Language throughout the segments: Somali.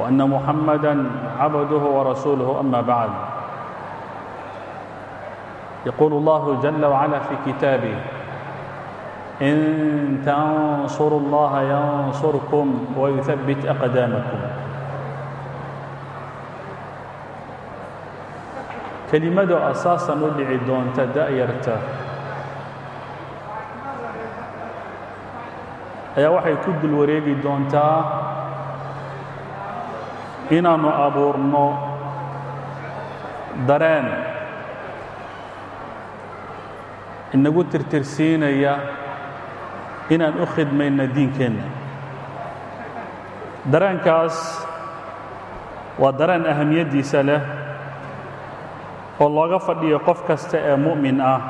وأن محمدا عبده ورسوله أما بعد يقول الله جل وعلا في كتابه إن تنصروا الله ينصركم ويثبت أقدامكم كلمة أساسا اللي عدون تدائرته ayaa waxay ku dul wareegi doontaa inaannu abuurno dareen. Inagu tirtirsiinaya inaan u khidmayno diinkeenna dareenkaas waa dareen ahamiyaddiisa leh oo looga fadhiyo qof kasta ee mu'min ah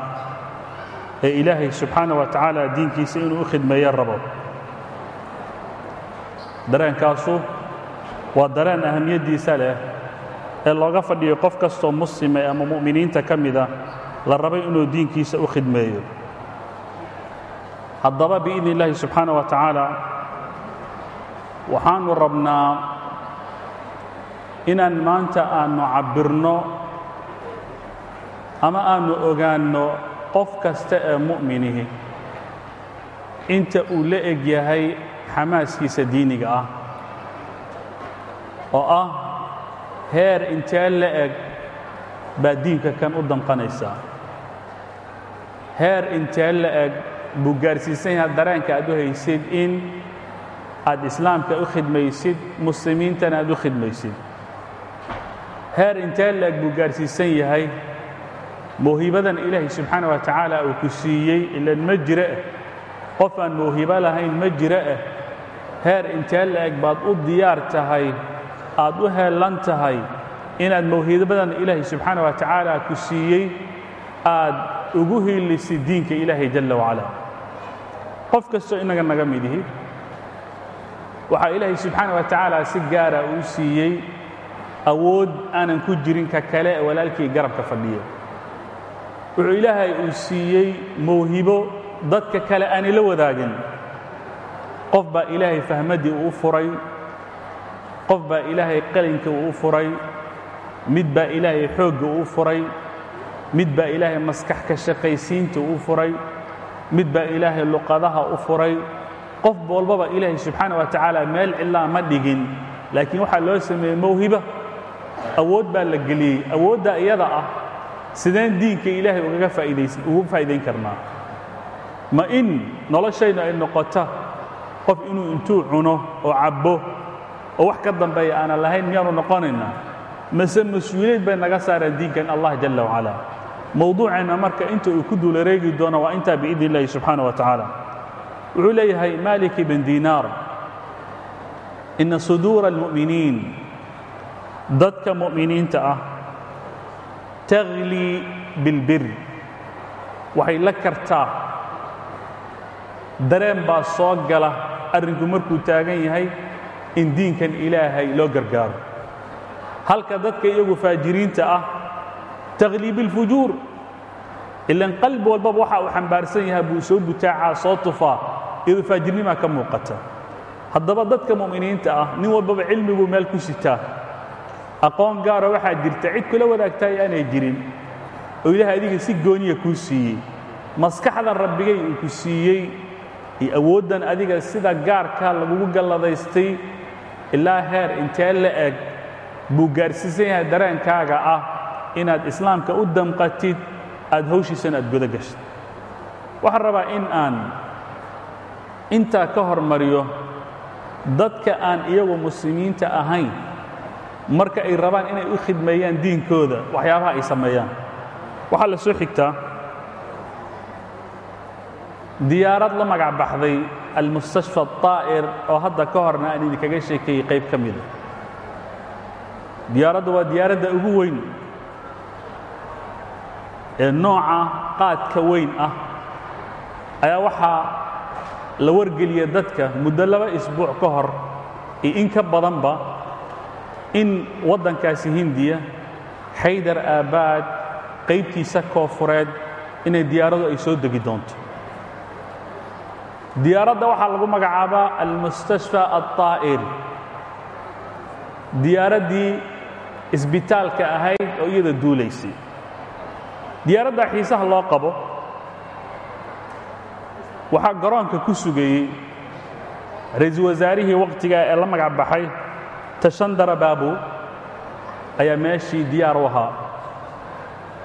ee ilaahay subxaana wa tacaala diinkiisa inuu u khidmeeyo rabo. Dareenkaasu waa dareen ahamiyaddiisa leh ee looga fadhiyo qof kastoo muslima ama mu'miniinta ka mida la rabay inuu diinkiisa u khidmeeyo. Haddaba biidni illaahi subxaana wa tacaala waxaannu rabnaa inaan maanta aannu cabbirno ama aannu ogaanno qof kasta ee mu'minihi inta uu la eg yahay xamaaskiisa diiniga ah oo ah heer intee la eg baa diinka kan u danqanaysaa heer intee la eg buu gaarsiisan yahay dareenka aad u haysid in aad islaamka u khidmaysid muslimiintana aad u khidmaysid. Heer intee la eg buu gaarsiisan yahay mawhibadan ilaahay subxaana wa tacaala uu ku siiyey ilan ma jiro ah qof aan mawhibo lahayn ma jiro ah heer intee la eg baad u diyaar tahay aad u heellan tahay inaad mawhibadan ilaahay subxaana wa tacaala ku siiyey aad ugu hiilisid diinka ilaahay jalla wacala qof kastoo inaga naga midihi waxaa ilaahay subxaana wa tacaala si gaara uu siiyey awood aanan ku jirin ka kale walaalkii garabka fadhiya wuxuu ilaahay uu siiyey mawhibo dadka kale aanay la wadaagin. Qof baa ilaahay fahmaddii uu furay qof baa ilaahay qalinka uu furay mid baa ilaahay xoogga uu furay mid baa ilaahay maskax ka shaqaysiinta uu furay mid baa ilaahay luqadaha u furay. Qof walbaba ilaahay subxaana wa tacaala meel cilaa ma dhigin laakiin waxaa loo sameeyey mawhiba. Awood baa la geliyey awoodda iyada ah. Sideen diinka ilaahay ugu faa'idayn karnaa. Ma in noloshaynu ay noqota qof inuu intuu cuno oo cabbo oo wax ka dambeeya aanan lahayn miyaanu noqonaynaa. Mase mas'uuliyad bay naga saareen diinkan allah jalla wacala mowduuceenna marka inta uu ku duulareegi doono waa intaa biidni illahi subxaana wa tacaala. Wuxuu leeyahay malik ibn dinaar ina suduura almu'miniin dadka mu'miniinta ah taglii bilbir. Waxay la kartaa. Dareen baa soo gala arrinku markuu taagan yahay in diinkan ilaahay loo gargaaro. Halka dadka iyagu faajiriinta ah taglii bilfujuur ilan qalbi walbaba waxa uu xambaarsan yahay buu soo butaacaa soo tufaa iyadoo faajirnimaa ka muuqata. Haddaba dadka mu'miniinta ah nin walbaba cilmiguu meel ku sitaa aqoon gaara waxaa jirta cid kula wadaagtaay aanay jirin. Oo ilaahay adiga si gooniya kuu siiyey. Maskaxdan rabbigay uu ku siiyey. Iyo awooddan adiga sida gaarka lagugu galladaystay ilaa heer intee la eg? Buu gaarsiisan yahay dareenkaaga ah inaad islaamka u damqatid aad hawshiisana aad guda gashid waxaan rabaa in aan intaa ka hormariyo dadka aan iyagu muslimiinta ahayn. Marka ay rabaan inay u khidmeeyaan diinkooda waxyaabaha ay sameeyaan. Waxaa la soo xigtaa. Diyaarad la magac baxday almustashfa aطaa'ir oo hadda ka horna aan idinkaga sheekeeyey qayb ka mida diyaaraddu waa diyaaradda ugu weyn ee nooca qaadka weyn ah ayaa waxaa la wargeliya dadka muddo laba isbuuc ka hor iyo in ka badanba in waddankaasi hindiya xaydar aabaad qaybtiisa koofureed inay diyaaraddu ay soo degi doonto diyaaradda waxaa lagu magacaabaa almustashfa alطaa'ir diyaaraddii isbitaalka ahayd oo iyada duulaysay. Diyaaradda xiisaha loo qabo waxaa garoonka ku sugayey ra'iisul wasaarihii wakhtigaa ee la magac baxay tashandara baabu ayaa meeshii diyaar u ahaa.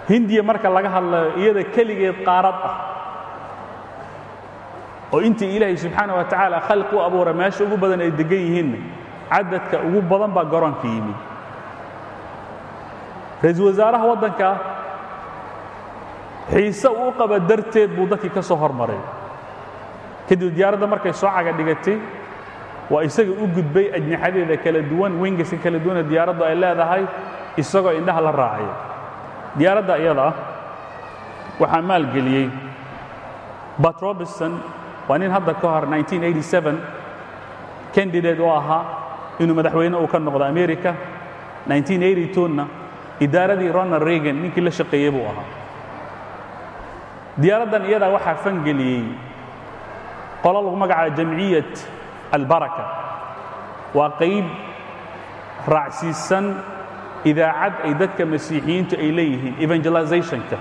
Hindiya marka laga hadlayo iyada keligeed qaarad ah oo intii ilaahay subxaana wa tacaala khalqi u abuura meesha ugu badan ay deggan yihiinna cadadka ugu badan baa garoonka yimid ra'iisul wasaaraha waddanka xiise uu qaba darteed buu dadkii ka soo hormaray. Kadib diyaaradda markay soo caga dhigatay waa isaga u gudbay ajnaxadeeda kala duwan wengaska kala duwane diyaaraddu ay leedahay isagoo indhaha la raacaya diyaaradda iyada ah waxaa maalgeliyey bat robinson waa nin hadda ka hor 1987 candidate oo ahaa inuu madaxweyne uu ka noqdo america 1982na idaaradii ronald reagan ninkii la shaqeeyey buu ahaa. Diyaaraddan iyadaa waxaa fangeliyey qolo lagu magacaabo jamciyat albaraka. Waa qayb raacsiisan idaacad ay dadka masiixiyiintu ay leeyihiin evangelizationka.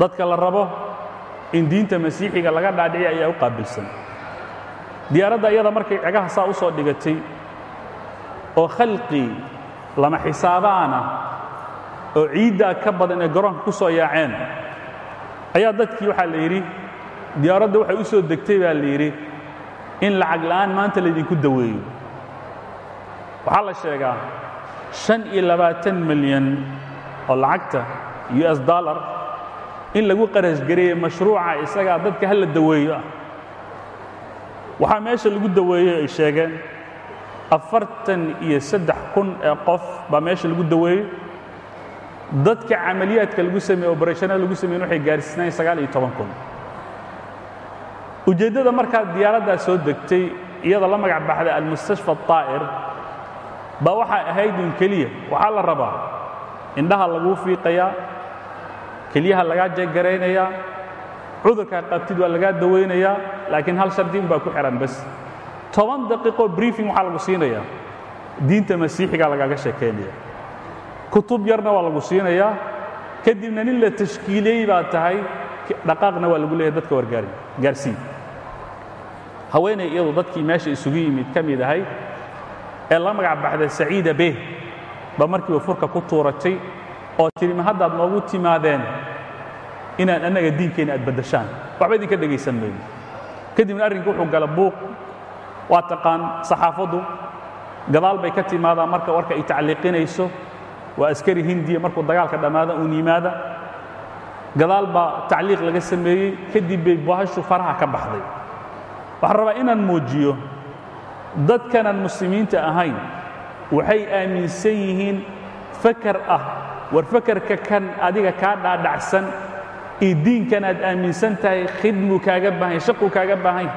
Dadka la rabo in diinta masiixiga laga dhaadhiciya ayaa u qaabilsan. Diyaaradda iyada markay cegaha saa u soo dhigatay oo khalqi lama xisaabaana oo ciiddaa ka badan ee garoonka ku soo yaaceen ayaa dadkii waxaa la yidhi diyaaradda waxay u soo degtay baa la yidhi in lacag la'aan maanta laydinku daweeyo. Waxaa la sheegaa shan iyo labaatan milyan oo lacagta u s dollar in lagu qarashgareeyey mashruuca isagaa dadka ha la daweeyo ah. Waxaa meesha lagu daweeyey ay sheegeen afartan iyo saddex kun ee qof baa meesha lagu daweeyey. Dadka camaliyaadka lagu sameeye obarashanaad lagu sameyen waxay gaarsiisnayen sagaal kun. Ujeeddada markaa diyaaraddaa soo degtay iyadoo la magac baxday almustashfa aطaa'ir baa waxay ahayd un keliya waxaa la rabaa indhaha laguu fiiqayaa kelyaha lagaa jeegaraynayaa cudurkaa qabtid waa lagaa dawaynayaa laakiin hal shardi un baa ku xihan bas. Toban daqiiqoo briefing waxaa lagu siinayaa. Diinta masiixigaa lagaaga sheekaynaya kutub yarna waa lagu siinayaa. Kadibna nin la tashkiiliyey baa tahay. Dhaqaaqna waa lagu leeyahay dadka wargaari gaarsii haweenay iyadu dadkii meesha isugu yimid ka mid ahay. Ee la magac baxday saciida beh ba markiiba furka ku tuuratay oo tidhi ma haddaad noogu timaadeen inaad annaga diinkeenna aad baddashaan waxba idinka dhegaysan mayno. Kadibna arrinka wuxuu gala buuq. Waa taqaan saxaafaddu gadaal bay ka timaadaan marka warka ay tacliiqinayso. Waa askari hindiya markuu dagaalka dhammaada uun yimaada gadaal baa tacliiq laga sameeyey kadib bay bahashu faraha ka baxday. Waxaan rabaa inaan muujiyo dadkanan muslimiinta ahayn waxay aaminsan yihiin fakar ah. War fakarka kan adiga kaa dhaadhacsan iyo diinkan aad aaminsan tahay khidmuu kaaga baahan shaquu kaaga baahan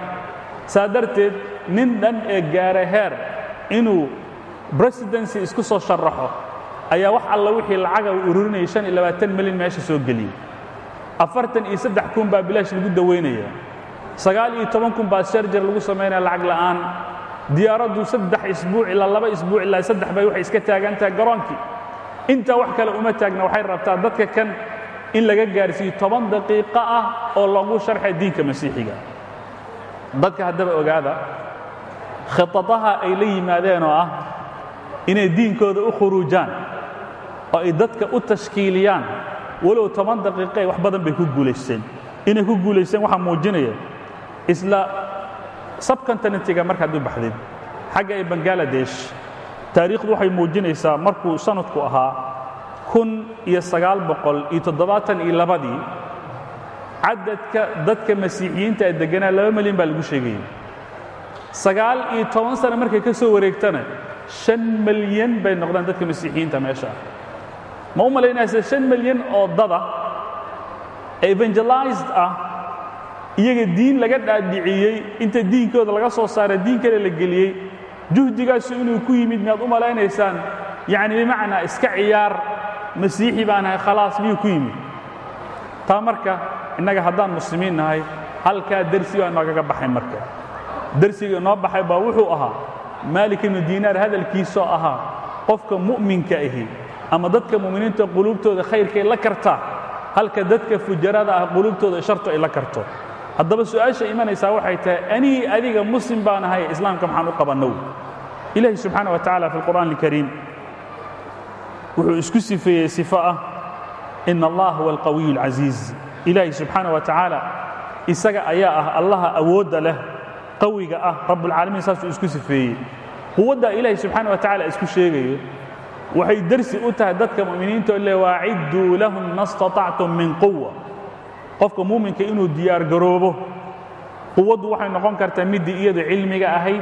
saa darteed nin dhan ee gaara heer inuu presidency isku soo sharaxo ayaa wax alla wixii lacaga uu ururinayay shan iyo labaatan milyan meesha soo geliyey. Afartan iyo saddex kun baa bilaash lagu dawaynaya sagaal iyo toban kun baa sharjar lagu samaynaya lacag la'aan. Diyaaraddu saddex isbuuc ilaa laba isbuuc ilaa saddex bay waxay iska taagan tahay garoonkii. Intaa wax kale uma taagna waxay rabtaa dadka kan in laga gaarsiiyo toban daqiiqo ah oo lagu sharxay diinka masiixiga. Dadka haddaba ogaada khitadaha ay la yimaadeen oo ah inay diinkooda u khuruujaan oo ay dadka u tashkiiliyaan walow toban daqiiqe wax badan bay ku guulaysteen inay ku guulaysteen waxaa muujinaya isla subcontinentiga marka hadduu baxdid xagga ee bangaladesh taariikhdu waxay muujinaysaa markuu sanadku ahaa kun iyo sagaal boqol iyo toddobaatan iyo labadii cadadka dadka masiixiyiinta ee degganaa laba milyan baa lagu sheegayay sagaal iyo toban sano markay ka soo wareegtana shan malyan bay noqdeen dadka masiixiyiinta meesha. Ah ma u malaynaysa shan malyan oo dada evangelized ah iyaga diin laga dhaadhiciyey inta diinkooda laga soo saara diin kale la geliyey juhdigaasu inuu ku yimid miyaad u malaynaysaan yacni bimacnaa iska ciyaar masiixi baan ahay khalaas miyuu ku yimid. Taa marka innaga haddaan muslimiin nahay halkaa dersi baa noogaga baxay marka. Dersiga inoo baxay baa wuxuu ahaa maalik ibnu diinaar hadalkiisoo ahaa qofka mu'minka ahi ama dadka mu'miniinta quluubtooda khayrkay la kartaa halka dadka fujarada ah quluubtooda shartu ay la karto. Haddaba su'aasha imanaysaa waxay tahay anigii adiga muslim baan ahay islaamka maxaan u qabannow? Ilaahi subxaana wa tacala fi alqur'aan alkariim wuxuu isku sifeeyey sifo ah ina allah huwa alqawiyu alcasiiz ilaahi subxaana wa tacaala isaga ayaa ah allaha awoodda leh qawiga ah rabbulcaalamiin saasuu isku sifeeyey. Quwaddaa ilaahi subxaana wa tacala isku sheegayo waxay dersi u tahay dadka mu'miniinta le waacidduu lahum ma staطactum min quwa qofka muuminka inuu diyaar garoobo quwaddu waxay noqon kartaa middii iyadu cilmiga ahayd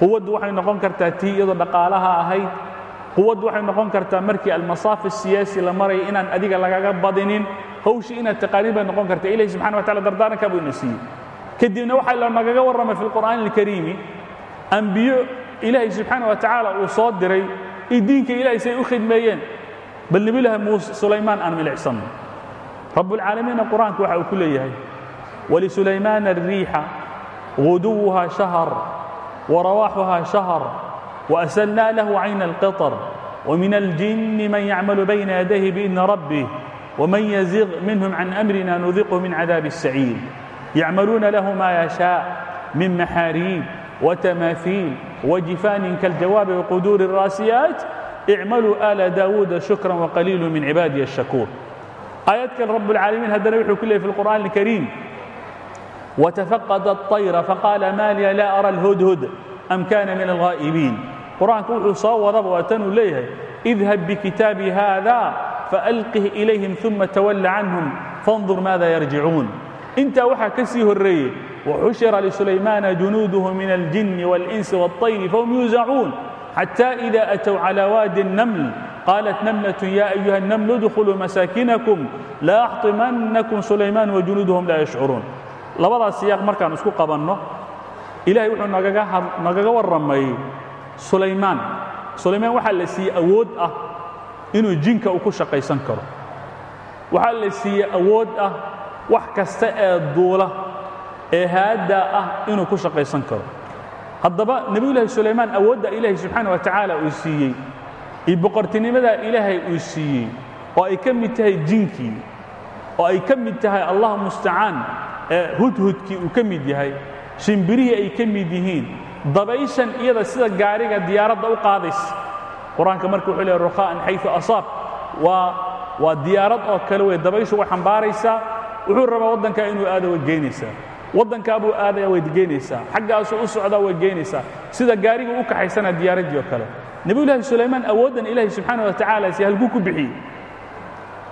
quwaddu waxay noqon kartaa tii iyadu dhaqaalaha ahayd quwad waxay noqon kartaa markii almasaaf asiyaasi la maraya inaan adiga lagaga badinin hawshii inaad taqaaniin bay noqon kartaa. Ilahi subxana wa tacala dardaaranka buu ina siiyey. Kadibna waxaa la nagaga warramay fi lqur'aani alkariimi ambiyo ilaahay subxaana wa tacaala uu soo diray idiinka diinka ilahay say u khidmeeyeen. Bal nebilahi muuse sulaymaan aan milicsanno rabbulcaalamiinna qur'aanka waxa uu ku leeyahay wlisulaymaana alriixa guduwuha shahar wa rawaaxuha shahar وأسلنا له عين القطر ومن الجن من يعمل بين يديه بإذن ربه ومن يزغ منهم عن أمرنا نذقه من عذاب السعير يعملون له ما يشاء من محاريب وتماثيل وجفان كالجواب وقدور الراسيات اعملوا آل داود شكرا وقليل من عبادي الشكور آياتك رب العالمين هذا نبيح كله في القرآن الكريم وتفقد الطير فقال ما لي لا أرى الهدهد أم كان من الغائبين قرآنك وحuu soo wadaba waatanuu leeyahay اذهب بكتابي هذا فألقه إليهم ثم تول عنهم فانظر ماذا يرجعون intaa waxaa ka sii horeeyey وxuشhira لسuلayماna جuنوuده من الجن والإنس والطير فهم يuزعون حتى إذا أتوا على وادي النمل قالت نملة يا أيها النمل ادخلوا مساكنكم لا أحطمنكم سuلayمان وجuنوuدهم لا يشعرون labadaas siyaaq markaan isku qabanno ilahay wuxuu nagaga warramay sulaymaan. Sulaymaan waxaa la siiyey awood ah inuu jinka uu ku shaqaysan karo. Waxaa la siiyey awood ah wax kasta ee duula ee haaddaa ah inuu ku shaqaysan karo. Haddaba nebiyulaahi sulaymaan awoodda ilaahay subxaana wa tacaala uu siiyey iyo boqortinimadaa ilaahay uu siiyey oo ay ka mid tahay jinkii oo ay ka mid tahay allah mustacaan hudhudkii uu ka mid yahay shimbirihii ay ka mid yihiin. Dabayshan iyada sida gaariga diyaaradda u qaadaysa. Qur'aanka marka wuxuu leehay rukhaa'an xayثu asaab. Waa waa diyaarad oo kale wey dabayshu way xambaaraysaa wuxuu rabaa waddankaa inuu aado way geynaysaa waddankaa buu aadaya way geynaysaa xaggaasuu u socdaa way geynaysaa sida gaariga u kaxaysanaa diyaaraddii oo kale. Nebiyulaahi sulaymaan awooddan ilaahay subxaana wa tacaala si halkuu ku bixiyey.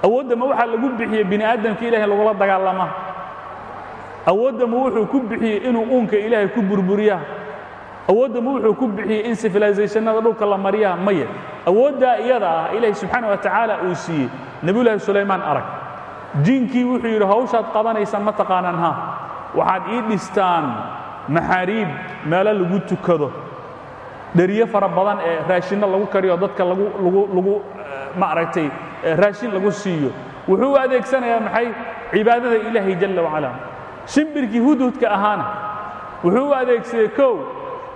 Awoodda ma waxaa lagu bixiyey bini aadamka ilahay lagula dagaalama awooddamu wuxuu ku bixiyey inuu uunka ilaahay ku burburiyaa awooddamu wuxuu ku bixiyey in civilizationada dhulka la mariyaa maya awooddaa iyada ah ilaahay subxaana wa tacaala uu siiyey. Nebiyulaahi sulaymaan arag. Jinkii wuxuu yidhi hawshaad qabanaysaan ma taqaanaan ha? Waxaad ii dhistaan maxaariib meelo lagu tukado. Dheriyo fara badan ee raashinno lagu kariyo dadka lagu lagu lagu ma aragtay raashin lagu siiyo. Wuxuu u adeegsanayaa maxay? Cibaadada ilaahay jalla wacala shimbirkii hudhudka ahaana wuxuu u adeegsaday kow.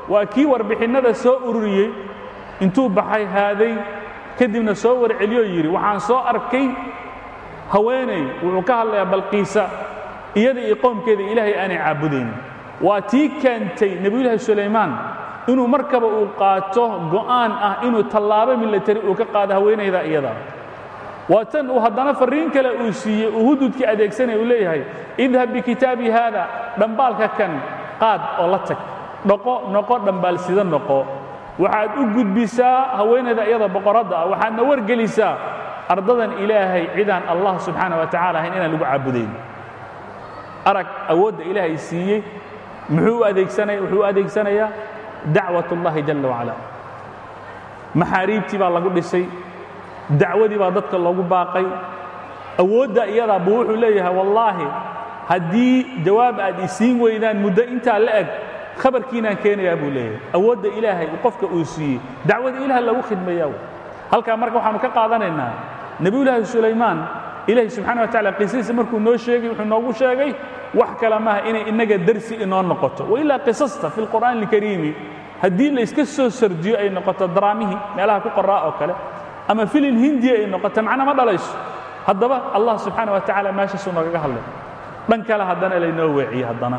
Waa kii warbixinnada soo ururiyey intuu baxay haaday kadibna soo warceliyoo yidhi waxaan soo arkay haweenay wuxuu ka hadlayaa balqiisa iyada iyo qoomkeeda ilaahay aanay caabudaynin. Waa tii keentay nebiyulaahi sulaymaan inuu markaba uu qaato go'aan ah inuu tallaabo milatari uu ka qaado haweenayda iyada waa tan uu haddana farriin kale uu siiyey uu hududkii adeegsanaya uu leeyahay idhab bikitaabi haada dhambaalka kan qaad oo la tag dhoqo noqo dhambaalsida noqo. Waxaad u gudbisaa haweenayda iyada boqoradda ah waxaadna wargelisaa ardadan ilaahay cidaan allah subxaana wa tacala ahayn inaan lagu caabudayn. Arag awoodda ilaahay siiyey muxuu adeegsanaya wuxuu u adeegsanayaa dacwat اllahi jala wacala maxaariibtii baa lagu dhisay dacwadii baa dadka loogu baaqay. Awoodda iyadaa buu wuxuu leeyahay wallaahi haddii jawaab aad isiin weydaan muddo intaa la eg khabarkiinaan keenayaa buu leeyahay. Awoodda ilaahay qofka uu siiyey. Dacwada ilaah lagu khidmayaa halkaa marka waxaanu ka qaadanaynaa nebiyulaahi sulaymaan ilaahi subxana wa tacala qisadiisa markuu noo sheegay wuxuu noogu sheegay wax kale maaha inay innaga darsi inoo noqoto. Wailaa qisasta fi lqur'aani alkariimi haddii layska soo sardiyo ay noqoto daraamihii meelaha ku qoraa oo kale ama filin hindiya ay noqoto macna ma dhalayso? Haddaba allah subxaana wa tacala meeshaasuu noogaga hadlay. Dhan kale haddana laynoo weeciye haddana.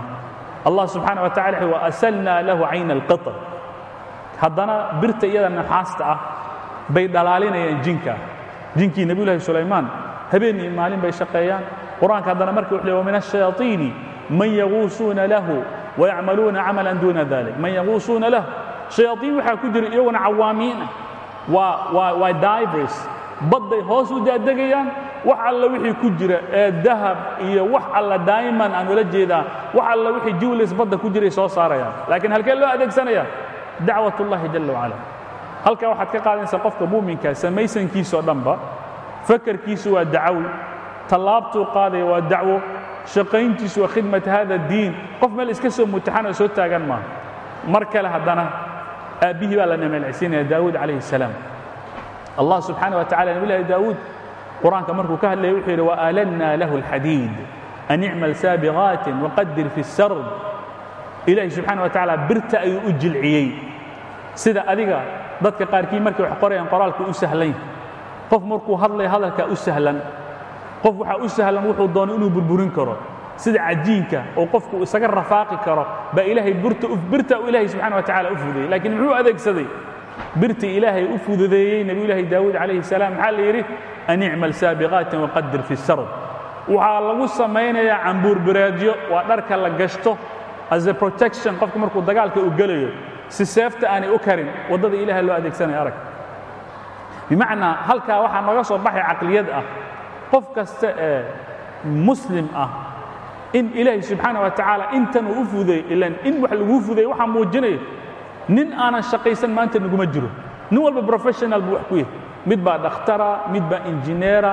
Allah subxaana wa tacala wuxuu waasalnaa lahu cayna alqitr. Haddana birta iyada naxaasta ah bay dhalaalinayaan jinka. Jinkii nebiyulahi sulaymaan habeen iyo maalin bay shaqeeyaan. Qur'aanka haddana marka wuxuu leey wamin ashayaaiini man yaguusuuna lahu wayacmaluuna camalan duuna dalik man yaguusuuna lahu shayaaiin waxaa ku jira iyaguna cawaamiin ah waa divers? Badday hoos u daadegayaan wax alla wixii ku jira ee dahab iyo wax alla daa'iman aan ula jeedaa wax alla wixii jiwlis badda ku jiray soo saarayaan. Laakiin halkee loo adeegsanaya dacwat ullahi jalla wacala halkaa waxaad ka qaadanaysaa qofka muuminkaa samaysankiisoo dhanba fakarkiisu waa dacawi tallaabtuu qaadaya waa dacwo shaqayntiisu waa khidmat hada diin. Qof meel iska soo mutaxan oo soo taagan maaha. Mar kale haddana aabbihii baa la nameelcisiinaya daawuud calayhi الsalaam allah subxaana wa tacala nabi lahi daawuud qur-aanka markuu ka hadlaya wuxuu yidhi waalanna lahu اlxadiid an icmal saabiqaatin waqadir fi الsard ilahi subxaana wa tacaala birta ayuu u jilciyey sida adiga dadka qaarkii markay wax qorayaan qoraalku u sahlan yahay qof markuu hadlaya hadalkaa u sahlan qof waxaa u sahlan wuxuu doono inuu burburin karo sida cajiinka oo qofku isaga rafaaqi karo baa ilaahay birta uu ilaahay subxana wa tacala u fududeeyey. Laakiin muxuu adeegsaday? Birtii ilaahay u fududeeyey nebiyulaahi daawuud calayhi salaam maxaa la yidhi? An icmal saabiqaatin waqadir fi sard. Waxaa lagu samaynayaa cambuurbiraadyo waa dharka la gashto as a protection qofka markuu dagaalka u gelayo si seefta aanay u karin waddada ilahay loo adeegsanaya arag. Bimacnaa halkaa waxaa nooga soo baxay caqliyad ah. Qof kasta ee muslim ah in ilaahay subxaana wa tacaala intan uu u fudeey ilan in wax laguu fudeey waxaa muujinaya nin aanan shaqaysan maanta naguma jiro. Nin walba professional buu wax ku yahay mid baa dhakhtara mid baa injineera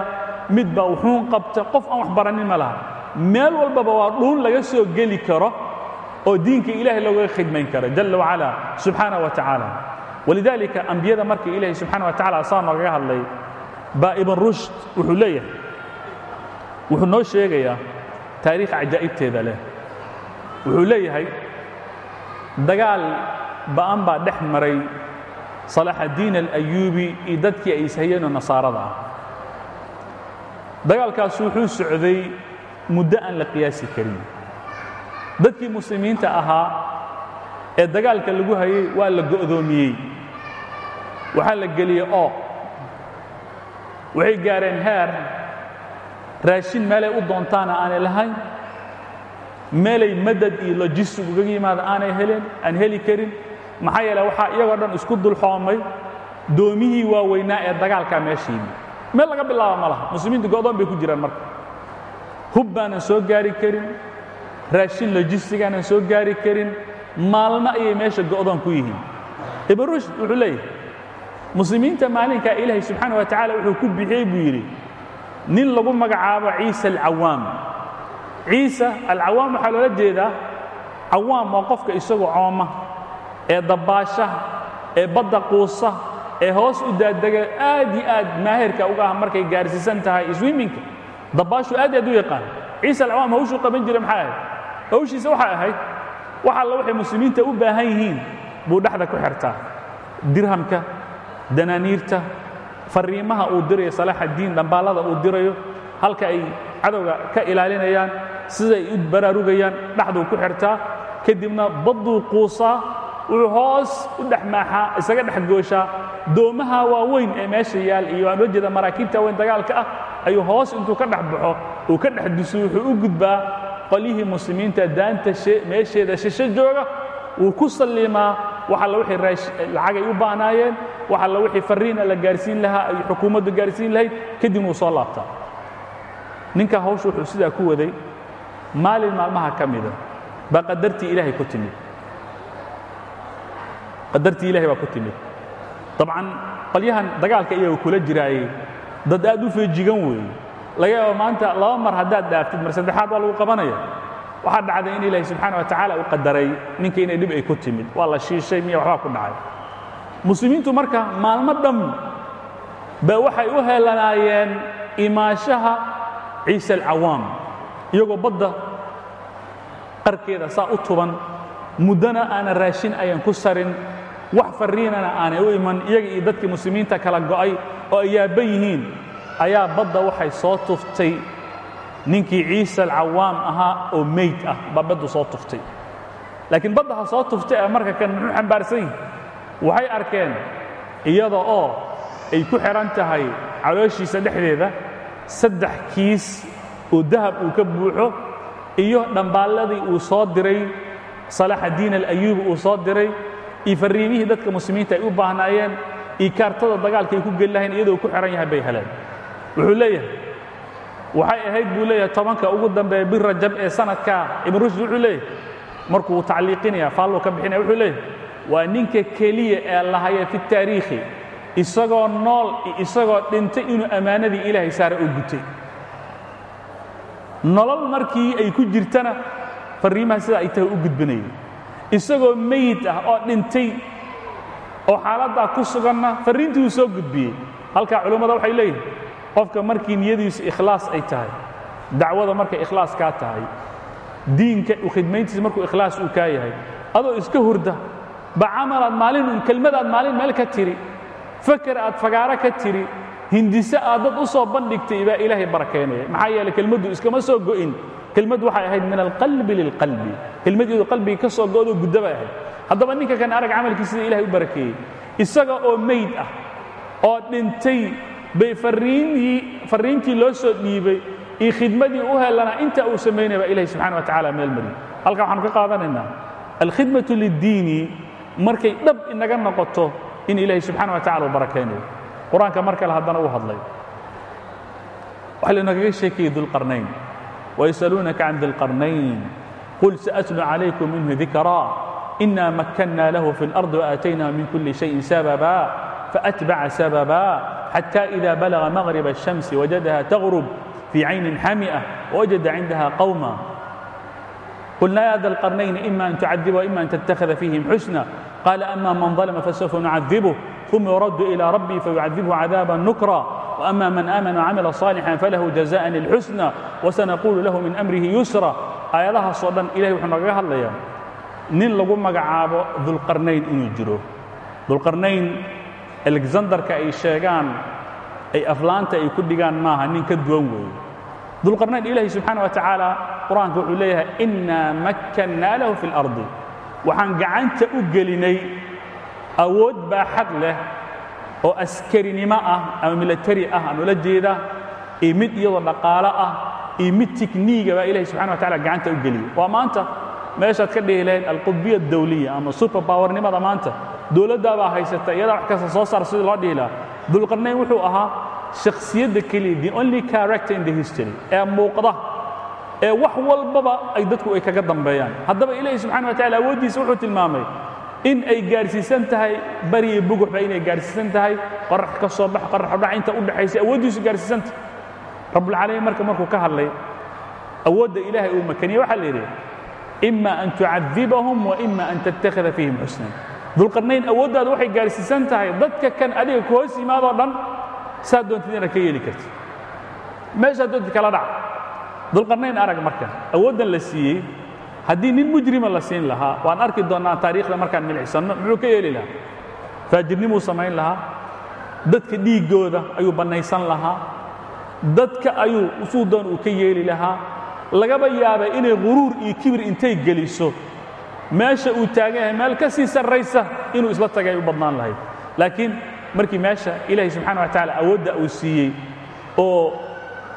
mid baa wuxuun qabta qof aan wax baranin ma laha. Meel walbaba waa dhuun laga soo geli karo oo diinka ilahay loogaga khidmayn karo jalla wacala subxaana wa tacaala walidaalika ambiyada marka ilaahay subxana wa tacala saa noogaga hadlay baa ibn rushd wuxuu leeyahay wuxuu noo sheegayaa taariikh cajaa'ibteeda leh. Wuxuu leeyahay dagaal ba'an baa dhex maray salaaxaddiin alayuubi iyo dadkii ay ishayeenoo nasaarada ah. Dagaalkaas wuxuu socday muddo aan la qiyaasi karin. Dadkii muslimiinta ahaa ee dagaalka lagu hayay waa la go'doomiyey. Waxaa la geliyey ooq waxay gaareen heer raashin meelay u doontaana aanay lahayn meelay madad iyo logistic ugaga yimaada aanay helin aan heli karin. Maxaa yeele waxaa iyagoo dhan isku dulxoomay doomihii waaweynaa ee dagaalkaa meesha yimi meel laga bilaaba ma laha. Muslimiinta go'doon bay ku jiraan marka. Hub baanan soo gaari karin raashin logistigaanan soo gaari karin maalmo ayay meesha go'doon ku yihiin. Ibn rushd wuxuu leeyahay muslimiinta maalinkaa ilaahay subxaana wa tacala wuxuu ku bixiyey buu yidhi nin lagu magacaabo ciisa alcawaam. Ciisa alcawaam waxaa loola jeedaa cawaam waa qofka isagu cooma ee dabbaasha ee badda quusa ee hoos u daadega aad iyo aad maahirka uga ah markay gaarsiisan tahay swiminka dabbaashu aad aad u yaqaan. Ciisa alcawaam hawshuu qaban jira maxay ahayd? Hawshiisa waxay ahayd wax alla waxay muslimiinta u baahan yihiin buu dhexda ku xirtaa. Dirhamka danaaniirta fariimaha uu dirayo salaaxaddiin dhambaallada uu dirayo halka ay cadowga ka ilaalinayaan siday u baraarugayaan dhexduu ku xirtaa kadibna badduu quusaa wuxuu hoos u dhex maaxaa isaga dhex gooshaa doomaha waaweyn ee meesha yaal iyo aan loo maraakiibta weyn dagaalka ah ayuu hoos intuu ka dhex baxo uu ka dhex duso wuxuu u gudbaa qolyihii muslimiinta daanta meesheeda shisho jooga wuu ku sallimaa wax alla wixii lacagay u baahnaayeen wax alla wixii farriina la gaarsiin lahaa ay xukuumaddu gaarsiin lahayd kadibna wuu soo laabtaa. Ninka hawshu wuxuu sidaa ku waday maalin maalmaha ka mida baa qadartii ilaahay ku timid. Qadartii ilahay baa ku timid. Dabcan qolyahan dagaalka iyaga kula jiraayey dad aad u feejigan weeye laga yaabo maanta laba mar haddaad dhaaftid mar saddexaad waa lagu qabanaya waxaa dhacday in ilaahi subxaana wa tacaala uu qadaray ninka inay dhib ay ku timid. Waa la shiishay miya waxbaa ku dhacay. Muslimiintu marka maalmo dham ba waxay u heelanaayeen imaashaha ciise alcawaam iyagoo badda qarkeeda saa u tuban muddona aanan raashin ayan ku sarin wax farriinana aanay u iman iyaga iyo dadkii muslimiinta kala go'ay oo ay yaabban yihiin ayaa badda waxay soo tuftay ninkii ciise alcawaam ahaa oo meyd ah baa baddu soo tuftay. Laakiin badda ha soo tuftay ee marka kan muxuu xambaarsan yihi waxay arkeen iyada oo ay ku xidhan tahay calooshiisa dhexdeeda saddex kiis oo dahab uu ka buuxo iyo dhambaalladii uu soo diray salaaxaddiin alayuubi uu soo diray iyo farriimihii dadka muslimiinta ay u baahnaayeen iyo kaartada dagaalka ay ku geli lahayn iyadoo ku xidhan yahay bay heleen. Wuxuu leeyahay waxay ahayd buu leeyahay tobanka ugu dambeeya bir rajab ee sanadkaa ibn rushd wuxuu leeyahay markuu tacliiqinaya faalluu ka bixinaya wuxuu leeyahay waa ninka keliya ee lahaya fi taariikhi isagoo nool isagoo dhintay inuu ammaanadii ilaahay saare oo gutay. Nolol markii ay ku jirtana farriimaha sida ay tahay u gudbinayay isagoo meyid ah oo dhintay oo xaaladdaa ku suganna farriintii uu soo gudbiyey. Halkaa culummada waxay leeyihiin qofka markii niyadiisu ikhlaas ay tahay dacwada markay ikhlaas kaa tahay diinka u khidmayntiisa markuu ikhlaas uu kaa yahay adoo iska hurda ba camalaad maalin un kelmadaad maalin meel ka tiri faker aad fagaaro ka tiri hindise aad dad u soo bandhigtay baa ilaahay barakeynaya maxaa yeeley kelmaddu iskama soo go'in. Kelmad waxay ahayd min alqalbi lilqalbi. Kelmadeedu qalbiga ka soo go'doo guddo bay ahayd. Haddaba ninka kan arag camalkii sida ilahay u barakeeyey isaga oo meyd ah oo dhintay bay farriintii farriintii loo soo dhiibay iyo khidmadii u helanaa inta uu samaynaya baa ilahi subxana wa tacala meel mariyey halkaa waxaanu ka qaadanaynaa alkhidmatu liddiini markay dhab inaga noqoto in ilaahay subxana wa tacala uu barakaynayo qur-aanka mar kale haddana uu hadlay waxaa lainagaga sheekayay dulqarnayn ويسألونك عن ذي القرنين قل سأتلو عليكم منه ذكرا إنا مكنا له في الأرض وآتينا من كل شيء سببا فأتبع سببا حتى إذا بلغ مغرب الشمس وجدها تغرب في عين حمئة ووجد عندها قوما قلنا يا ذا القرنين إما أن تعذب وإما أن تتخذ فيهم حسنا قال أما من ظلم فسوف نعذبه ثم يرد إلى ربي فيعذبه عذابا نكرا وأما من آمن وعمل صالحا فله جزاء الحسنى وسنقول له من أمره يسرا aayadahaasoo dhan ilahay wuxuu nagaga hadlayaa nin lagu magacaabo dulqarnayn inuu jiro dulqarnayn alexandarka ay sheegaan ay aflaanta ay ku dhigaan maaha nin ka duwan weeye. Dulqarnayn ilaahay subxaana wa tacaala qur'aanka wuxuu leeyahay innaa makkannaa lahu fi اlardi waxaan gacanta u gelinay awood baaxad leh oo askarinimo ah ama milatari ah aan ula jeeda iyo mid iyadoo dhaqaalo ah iyo mid tikniiga baa ilahi subxana wa tacala gacanta u geliyey waa maanta meeshaad ka dhihi lahayd alqudbiya adawliya ama super powernimada maanta dowladdaabaa haysata iyadaa wax kasta soo saar sidii loo dhihi lahaa dulqarnayn wuxuu ahaa shakhsiyadda keliya the only character in the history ee muuqda ee wax walbaba ay dadku ay kaga dambeeyaan. Haddaba ilaahi subxana wa tacala awooddiisa wuxuu tilmaamay in ay gaarsiisan tahay bariya buguxba inay gaarsiisan tahay qorax ka soo bax qorax udhac inta u dhaxaysa awooddiisu gaarsiisantah rabbulcaalamiin marka markuu ka hadlay awoodda ilaahay uu makaniyey waxaa la yidhi ima an tucadibahum wa ima an tattakhida fiihim xusnan dulqarnayn awooddaada waxay gaarsiisan tahay dadka kan adiga ku hoos yimaadoo dhan saad doontid inaad ka yeeli kartid meeshaad doontid kala dhac dulqarnayn arag marka awooddan la siiyey haddii nin mujrima la siin lahaa waan arki doonnaa taariikhda markaan milicsanno muxuu ka yeeli lahaa faajirnimuu samayn lahaa dadka dhiiggooda ayuu bannaysan lahaa dadka ayuu suu doon uu ka yeeli lahaa lagaba yaabay inay quruur iyo kibir intay geliso. Meesha uu taagan yahay meel ka sii sarraysa inuu isla tagay u badnaan lahayd. Laakiin markii meesha ilaahay subxana wa tacaala awoodda uu siiyey oo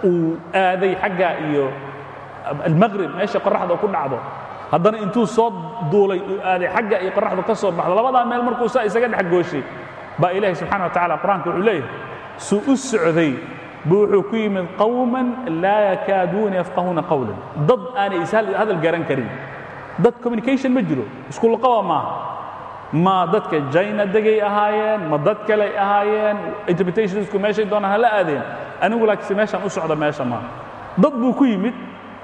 uu aaday xagga iyo almaqrib meesha qoraxda ku dhacdo haddana intuu soo duulay uu aaday xagga iyo qoraxdu ka soo baxdo labadaa meel markuu saa isaga dhex gooshay baa ilaahay subxana wa tacala qur'aanka wuxuu leeyahay suu u socday buu wuxuu ku yimid qawman laa yakaaduuna yafqahuuna qawlan dad aanay ishadal garan karin dad communication ma jiro iskulaqaba maaha ma dadka jina degay ahaayeen ma dad kaley ahaayeen interpretationsku meeshay doonaan hala aadeen anigu laakiinse meeshaan u socda meesha maaha dad buu ku yimid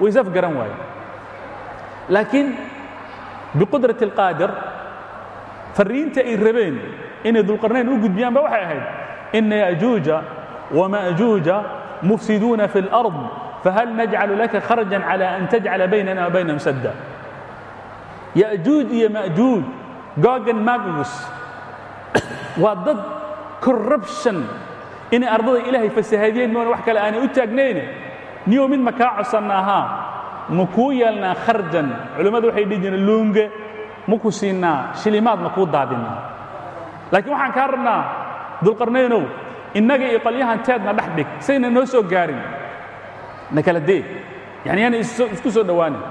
waysaf garan waaye laakiin biqudrati اlqaadir farriinta ay rabeen inay dulqarnayn u gudbiyaan ba waxay ahayd ina ya'juuja wama'juuja mufsiduuna fi اlأrض fahal najcalu laka kharajan calى an tajcala baynana wa baynahum sadda ya'juuj iyo ma'juuj gogan magus waa dad corruption inay ardada ilaahay fasahaadiyeen moona wax kale aanay u taagnayne niyow mid ma kaa codsanna ahaa ma kuu yeelnaa kharjan culimmadu waxay dhihi jireen luunge ma ku siinaa shilimaad ma kuu daadinnaa laakiin waxaan kaa rabnaa dulqarnaynow innaga iyo qalyahan teedna sayna noo soo gaarin. Na kala deeg yani isku soo dhowaanin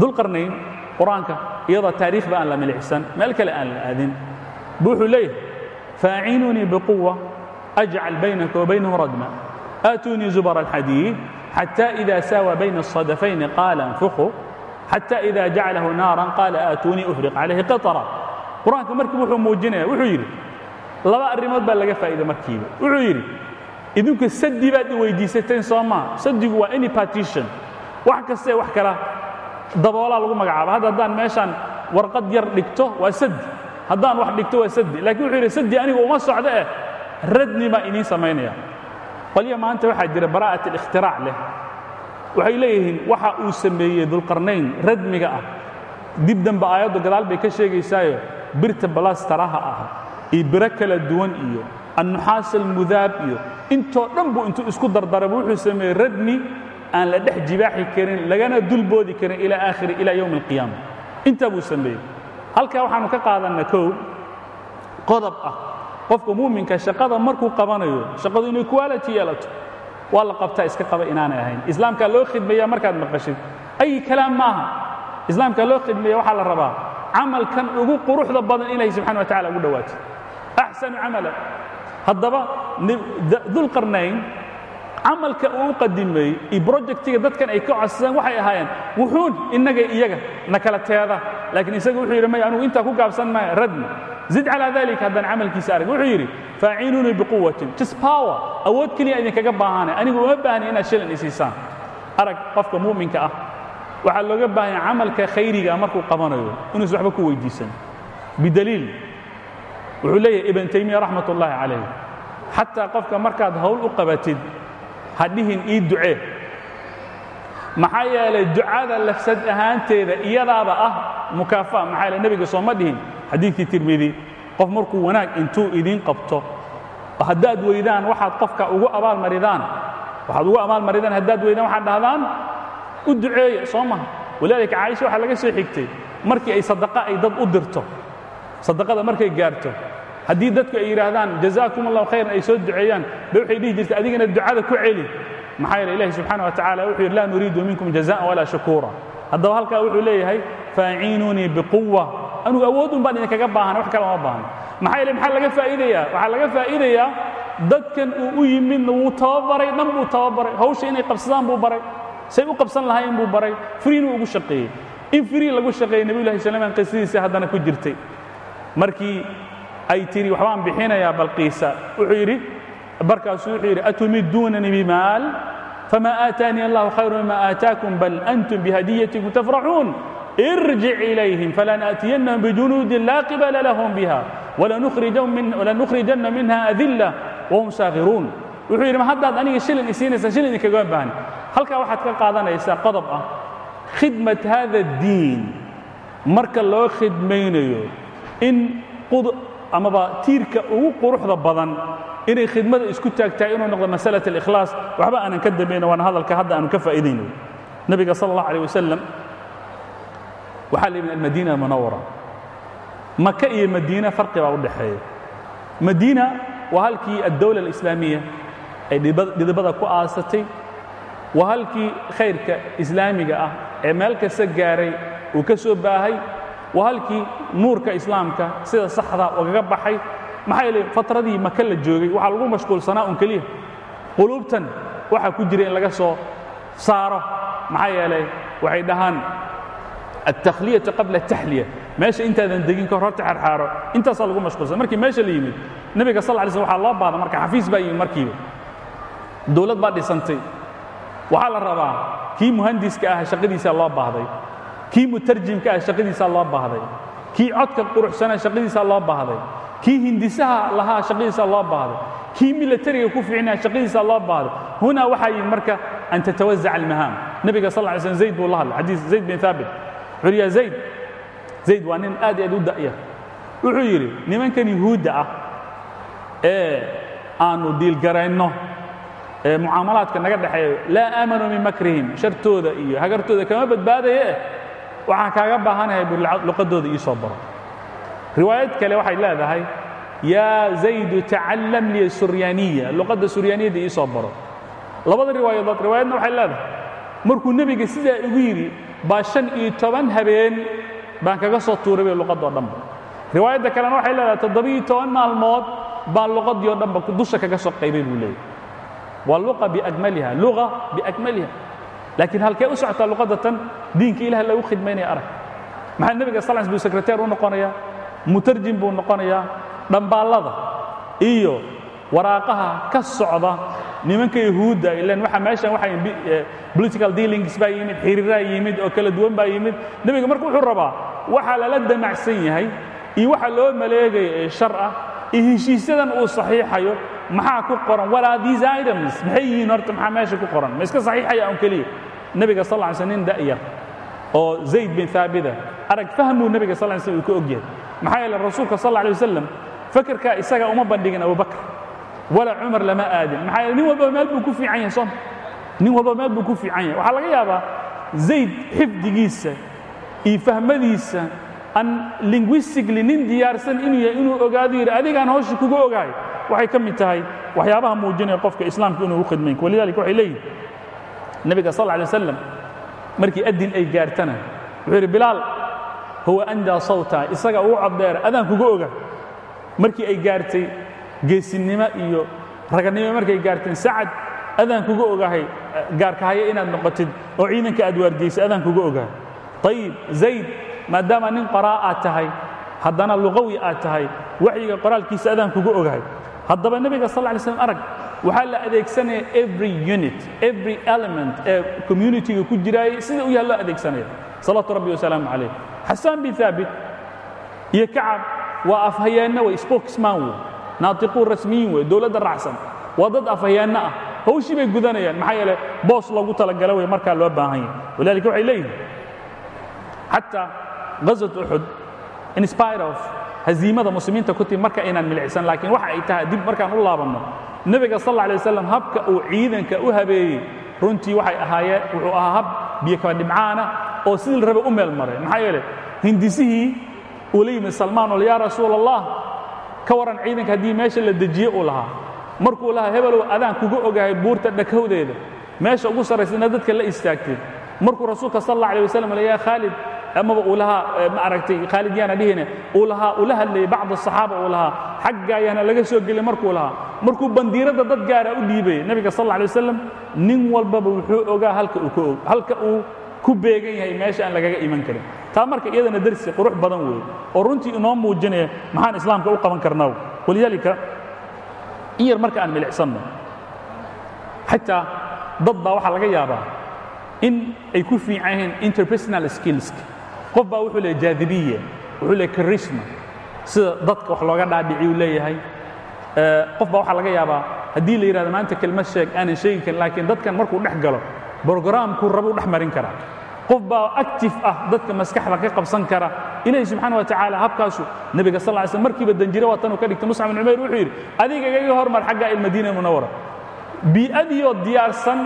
dulqarnayn qur'aanka iyadoo taariikhba aan la milicsan meel kale aan la aadin. Bu wuxuu leeyahay biquwa ajcal baynaka wa baynahum radma. Aatuunii zubara alxadiid xata ida saawa bayna asadafayni qaala anfuquu xata ida jacalahu naaran qaala aatuunii uhriq calayhi qitara. Qur'aanka markii wuxuu muujinaya wuxuu yidhi laba arrimood baa laga faa'iida markiiba wuxuu yidhi idinku sadi baad i weydiisateen soo sadigu waa any partition. Wax kastae wax kala daboolaa lagu magacaaba hadda haddaan meeshaan warqad yar dhigto waa sadi haddaan wax dhigto waa sadi laakiin wuxuu yidhi sadi anigu uma socdo eh. Radni baa idiin samaynaya. Qolya maanta waxaa jira bara'at اlاkhtiraac leh. Waxay leeyihiin waxa uu sameeyey dulqarnayn radmiga ah. Dib dambe aayaddu gadaal bay ka sheegaysaayo. Birta balastaraha ah iyo biro kala duwan iyo annuxaas almudaab iyo intoo dhan buu intuu isku dardaraba wuxuu sameeyey radmi aan la dhex jibaaxi karin lagana dulboodi karin ilaa aakhiri ilaa yowmi اlqiyaama intaa buu sameeyey. Halkaa waxaanu ka qaadanna kow qodob ah. Qofka muuminka shaqada markuu qabanayo shaqadu inay quality yeelato waa la qabtaa iska qaba inaanay ahayn. Islaamkaa loo khidmeeya markaad maqashid ay kalaam maaha islaamkaa loo khidmeeya waxaa la rabaa camalkan ugu quruxda badan ilahay subxana wa tacala ugu dhowaato axsanu camala. Haddaba dulqarnayn camalka uu u qadimeeyey iyo projectiga dadkan ay ka codsadeen waxay ahaayeen wuxuun innaga iyaga na kala teeda. Laakiin isaga wuxuu yidhi may anugu intaa ku gaabsan maya radmi zid calaa dalika haddaan camalkiisa arag. Wuxuu yidhi faaciinuunii biquwatin. Just power. Awood keliya idinkaga baahanay anigu uma baahni inaad shilin isiisaan arag qofka mu'minka ah waxaa looga baahanya camalka khayriga markuu qabanayo inuusan waxba ku weydiisan. Bidaliil wuxuu leeyahay ibn taymiya raxmat ullaahi calayh xataa qofka markaad howl u qabatid ha dhihin ii ducee maxaa yeelay ducada lafsad ahaanteeda iyadaaba ah mukaafa maxaa yeele nebiga sooma dhihin. Xadiidkii tirmidi qof markuu wanaag intuu idiin qabto haddaad weydaan waxaad qofka ugu abaalmaridaan waxaad ugu abaalmaridaan haddaad weydaan waxaad dhahdaan u duceeya soo maha. Walidaalika caaisha waxaa laga soo xigtay markii ay sadaqa ay dad u dirto sadaqada markay gaarto haddii dadku ay yidhaahdaan jazaakum allahu khayran ay soo duceeyaan bay waxay dhihi jirtay adigana ducada ku celi. Maxaa yeele ilahi subxaana wa tacala wuxuu yidhi laa nuriidu minkum jazaan walaa shukuura haddaba halkaa wuxuu leeyahay faaciinuunii biquwa anugu awoodun baan idinkaga baahana wax kale uma baahno maxaa yeele maxaa laga faa'iidayaa? Waxaa laga faa'iidayaa dadkan uu u yimidna wuu tababaray dhan buu tababaray hawsha inay qabsadaan buu baray say u qabsan lahaayeen buu baray friinuu ugu shaqeeyey. In frii lagu shaqeeyey nebiyullahi salmaan qisadiisa haddana ku jirtay markii ay tidhi waxbaan bixinayaa balqiisa. Wuxuu yidhi markaasuu wuxuu yidhi atumiduunanii bimaal? Fama aataanii allahu khayru mima aataakum bal antum bihadiyatikum tafraxuun. Irjic ilayhim falana'tiyannahum bijunuudin laa qibala lahum biha walanukhrijanna minha adilla wahum saakhiruun wuxuu yidhi ma haddaad aniga shilin isiinaysaa shilin inkagama baahni halkaa waxaad ka qaadanaysaa qodob ah. Khidmat hada addiin marka loo khidmaynayo in amaba tiirka ugu quruxda badan inay khidmada isku taagtahay inuu noqdo masalat اlikhlaas waxba aanan ka dambayno waana hadalka hadda aanu ka faa'iidayno nabiga sal اllah alيه wasalam waxaa la yidhi almadiina almunawara maka iyo madiina farqi baa u dhexeeya madiina waa halkii addowla alislaamiya ay dhidibada ku aasatay waa halkii khayrka islaamiga ah ee meel kasta gaaray uu ka soo baahay waa halkii nuurka islaamka sida saxda ugaga baxay. Maxaa yeele fatradii maka la joogay waxaa lagu mashquulsanaa un keliya. Quluubtan waxaa ku jira in laga soo saaro. Maxaa yeelay waxay dhahaan altakhliyatu qabla ataxliya meesha intaadan degin ka hor horta xarxaaro. Intaasaa lagu mashquulsan markii meesha la yimid nebiga sal lay slm waxaa loo baahda marka xafiis baa yimid markiiba. Dowlad baa dhisantay. Waxaa la rabaa kii muhandiska ah shaqadiisaa loo baahday kii mutarjimka ah shaqadiisaa loo baahday. Kii codka quruxsanaa shaqadiisaa loo baahday. Kii hindisaha lahaa shaqadiisaa loo baahday. Kii milatariga ku fiicnaa shaqadiisaa loo baahday. Hunaa waxaa yimid marka an tatawazac almahaam. Nebiga sal lay slm zayd buu la hadlay. Xadiis zayd bin haabit wuxuu ya zayd. Zayd waa nin aad iyo aad u da'yar wuxuu yidhi nimankan yuhuudda ah ee aanu diilgarayno ee mucaamalaadka naga dhexeeyo laa aamanuu min makrihim shartooda iyo hagartooda kama badbaadaye waxaan kaaga baahanahay luqadooda ii soo baro. riwaayad kale waxay leedahay yaa zaydu tacallam liya suryaaniya luqadda suryaaniyadda ii soo baro. Labada riwaayadood riwaayadna waxay leedahay markuu nebiga sidaa igu yidhi baa shan iyo toban habeen baan kaga soo tuuray bay luqadoo dhanba riwaayadda kalena waxay leedahay toddobiyo toban maalmood baan luqadii oo dhanba dusha kaga soo qaybay buu leeyahy waa luqa biakmaliha luqa biakmaliha laakiin halkee u socotaa luqadda tan diinka ilaah lagu khidmaynaya arag. Maxaa nebiga sal buu sekreteer u noqonayaa mutarjim buu noqonayaa dhambaallada iyo waraaqaha ka socda nimanka yahuudda ilan waxa meeshan waxa political dealings baa yimid xiriiraa yimid oo kala duwan baa yimid. Nebiga marka wuxuu rabaa waxa lala damacsan yahay iyo waxa loo maleegayo ee shar ah iyo uu saxiixayo maxaa ku qoran? Walaa these items? Maxay yihiin horta? Ku qoran? Ma iska saxiixaya un keliya? Nebiga sal lla sl nin oo zayd bin haabida arag fahmuu nebiga sal ly slam uu ka og yahay. Maxaa rasuulka sal alla alay wasalam isaga uma bandhigin abubakr walaa cumar lama aadin. Maxaa yeele nin meel buu ku fiican yahay sooma nin walbaba meel buu ku fiican yahay. Waxaa laga yaabaa zayd xifdigiisa iyo fahmadiisa an linguistically nin diyaarsan inuu yahay inuu ogaado yidhi adigaan hawsha kuga ogahay. Waxay ka mid tahay waxyaabaha muujinaya qofka islaamka inuu u khidmayn. Walidalika waxay leeyihiin nebiga sal alay wasalam markii addin ay gaartana wuxuu yidhi bilaal huwa andaa sawta isaga ugu coddeera adaan kuga oga. Markii ay gaartay geesinimo iyo raganimo markay gaarteen sacad adaan kuga ogahay gaarkahaya inaad noqotid oo ciidanka aad waardiysay adaan kuga ogahay. Ayib zayd maadaama nin qoraa aad tahay haddana luqawi aad tahay waxyiga qoraalkiisa adaan kuga ogahay. Haddaba nebiga sal lay slam arag waxaa la adeegsanaya every unit every element ee communitiga ku jiraayay sida u yaha loo adeegsanaya. Salawaatu rabbi wasalaamu calayh. Xasaan bin haabit iyo kacab waa afhayeenno wey spokesman wey naatiquun rasmiyiin wey dowladda raacsan. Waa dad afhayeenno ah. Hawshii bay gudanayaan. Maxaa yeele boos loogu talagala wey markaa loo baahan yahay. Walidalika waxay leeyihiin xataa ghaswat uxud in spite of haziimada muslimiinta ku timi marka inaan milicsan laakiin waxa ay tahay dib markaan u laabanno. Nebiga sal alla alay wasalam habka uu ciidanka u habeeyey runtii waxay ahaayeen wuxuu ahaa hab biyo kaba dhibcaana oo sidii la u meel maray. Maxaa yeele hindisihii uu la yimid salmaan ol yaa rasuul allah ka waran ciidanka haddii meesha la dejiye uu lahaa. Markuu lahaa hebelow adaan kuga ogahay buurta dhakowdeeda. Meesha ugu sarraysa inaad dadka la istaagteen markuu rasuulka sal alla alay wasalam le yaa amaba uu lahaa ma aragtay khaalid yaana dhihine uu lahaa uu la hadlayay bacd asaxaaba uu lahaa xagga ayaana laga soo gelay markuu lahaa markuu bandiiradda dad gaara u dhiibayay nebiga sal alla alay wasalam nin walbaba wuxuu ogaa halka uu ku beegan yahay meesha aan lagaga iman karin taa marka iyadana dersi qurux badan weeye oo runtii inoo muujinaya maxaan islaamka u qaban karnaa walidaalika in marka aan milicsanno xataa dad baa laga yaabaa in ay ku fiican interpersonal skillska qof baa wuxuu leeyahy jaadibiya wuxuu leeyahy charisma sida dadka wax looga dhaadhiciyuu leeyahay. Qof baa waxaa laga yaabaa haddii la yidhahdo maanta kelmad sheeg aanan sheegi karin laakiin dadkan markuu dhex galo brogramkuu rabuu dhex marin karaa. Qof baa active ah dadka maskaxda ka qabsan kara ilahi subxaana wa tacaala habkaasu nebiga sal ly slm markiiba danjire waa tanuu ka dhigtay. Muscab bin cumayr wuxuu yidhi adiga igaga hormar xagga ilmadiina munawara bii'adiioo diyaarsan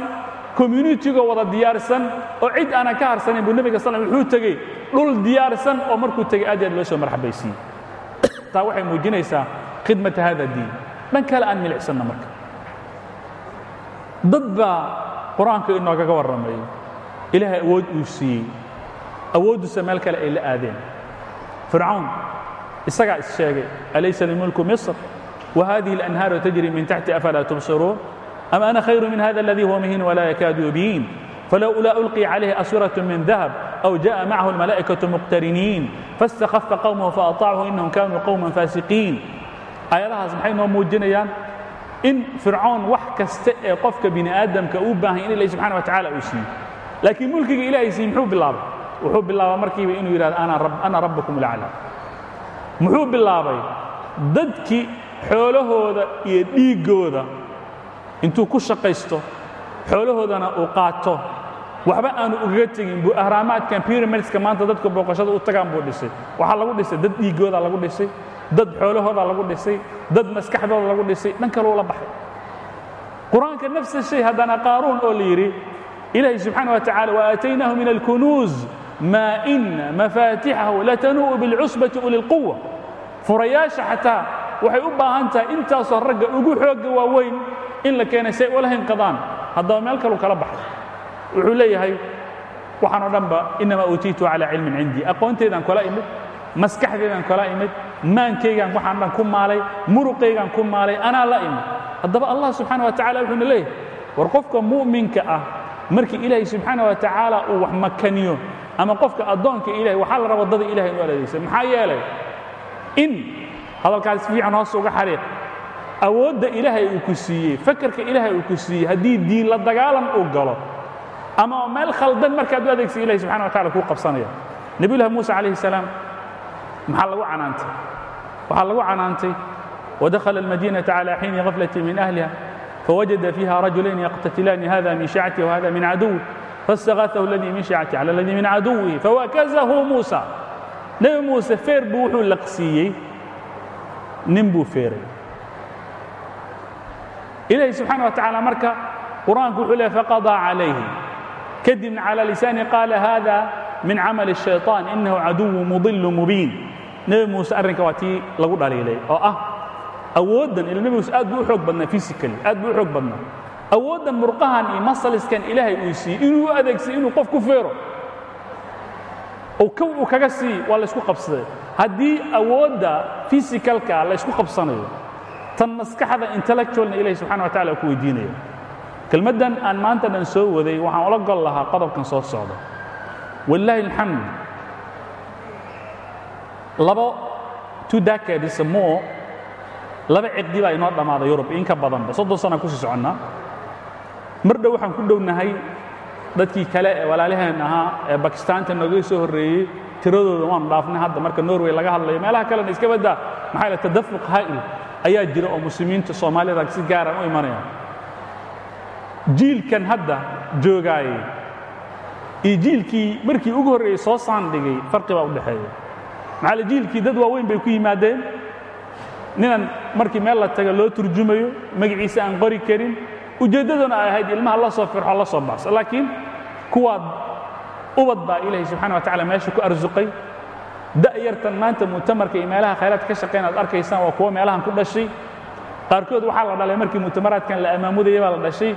communitigo wada diyaarsan oo cid aanan ka harsanayn buu nebiga sal wuxuu tegey dhul diyaarsan oo markuu tegey aad iyo aad loo soo marxabaysiiyey taa waxay muujinaysaa khidmata hada diin. Dhan kale aan milicsanna marka. Dad baa qur'aanku inoogaga warramay ilaahay awood uu siiyey. Awoodduusa meel kale ay la aadeen. Fircawn isagaa is sheegay alaysa limulku misr? Wa hadihi اlanhaaru tajri min taxti afalaa tubsiruun أم أنا خير من هذا الذي هو مهين ولا يكاد يبين فلولا ألقي عليه أسورة من ذهب أو جاء معه الملائكة مقترنين faاstakhafa qowmahu faataachu inahum kanuu qowman faasiqiin aayadahaas maxay noo muujinayaan in fircoon wax kasta ee qofka bini aadamka uu baahan in ilahi subxana wa tacala uu siiyo laakiin mulkiga ilaahay siiye muxuu bilaabay wuxuu bilaabaa markiiba inuu yidhahdo ana rabbukum lacla muxuu bilaabay dadkii xoolahooda iyo dhiiggooda intuu ku shaqaysto xoolahoodana uu qaato. Waxba aanu ugaga tegin buu ahraamaadkan pyramidska maanta dadka booqashada u tagaan buu dhisay. Waxaa lagu dhisay dad dhiiggooda lagu dhisay dad xoolahooda lagu dhisay dad maskaxdooda lagu dhisay dhan kaleu la baxay. Qur'aanka nafsa shay haddana qaaruun oo la yidhi ilaahi subxaana wa tacala waaataynaahu min alkunuuz maa ina mafaatixahu latanuu'u bilcusbati uli lquwa furayaasha xataa waxay u baahan tahay intaasoo ragga ugu xoogga waaweyn in la keenay say ula hinqadaan. Haddaba meel kalu kala baxay. Wuxuu leeyahay waxaan o dhanba inamaa uutiitu calaa cilmin cindii. Aqoonteedaan kala imid maskaxdeedaan kala imid maankaygaan waxaan dhan ku maalay muruqaygaan ku maalay anaa la imid. Haddaba allah subxaana wa tacala wuxuuna leeyahay war qofka mu'minka ah markii ilaahay subxaana wa tacaala uu wax makaniyo ama qofka addoonka ilahay waxaa la raba waddada ilahay inu adeegsan maxaa yeelay? In hadalkaas fiican hoos uga xariiq awoodda ilaahay uu ku siiyey fakerka ilaahay uu ku siiyey haddii diin la dagaalan uu galo ama meel khaldan markaad u adeegsa ilahay subxana wa tacala kuu qabsanaya. Nebiyullahi muusa calayhi salaam maxaa lagu canaantay? Waxaa lagu canaantay wadakhala almadiinata calaa xiini haflati min ahliha fawajada fiiha rajulayni yaqtatilaani hada min shacati wahada min caduwi faistakaaahu aladii min shacati cala aladii min caduwihi fawakazahu muusa. Nebi muuse feer buu wuxuu عدوه فوكزه موسى نبي موسى فير بوحو لقسيي نمبو فيري إلهي سبحانه وتعالى مركا قرآن كحولة فقضى عليه كدم على لسانه قال هذا من عمل الشيطان إنه عدو مضل مبين نبي موسى أرنك واتي لقود عليه إليه أو أه أودا إلى نبي موسى أد بوحوك بدنا فيسيكالي أد بوحوك بدنا أودا مرقهان إي مصلس كان إلهي ويسي إنه أدكسي إنه قف كفيره oo kow uu kaga sii waa laysku qabsaday haddii awoodda fysikalka laysku qabsanayo tan maskaxda intellectualna ilahi subxana wa tacala ku weydiinaya. Kelmaddan aan maanta dhan soo waday waxaan ula gol lahaa qodobkan soo socda. Walaahi alxamd labo two decades more laba ciqdi baa inoo dhammaaday yurub in ka badanba soddon sana ku sii soconnaa mar dhow waxaan ku dhownahay dadkii kale ee walaalaheen ahaa ee bakistaanta nooga soo horreeyey tiradooda waanu dhaafnay hadda marka norway laga hadlayo. Meelaha kalena iska baddaa maxaa la tadafuq haa'il ayaa jira oo muslimiinta soomaalida si gaaran u imanayaan jiilkan hadda joogaayey iyo jiilkii markii ugu horreeyey soo saandhigay farqi baa u dhexeeya. Maxaa la jiilkii dad waaweyn bay ku yimaadeen. Ninan markii meel la taga loo turjumayo magaciisa aan qori karin ujeeddaduna ay ahayd ilmaha la soo firxo la soo baxso laakiin kuwaad ubad baa ilaahay subxana wa tacala meesha ku arsuqay da'yartan maanta mu'tamarka iyo meelaha khayraadka ka shaqayn aad arkaysaan waa kuwo meelahan ku dhashay. Qaarkood waxaa la dhalay markii mu'tamaraadkan la ammaamudaya baa la dhashay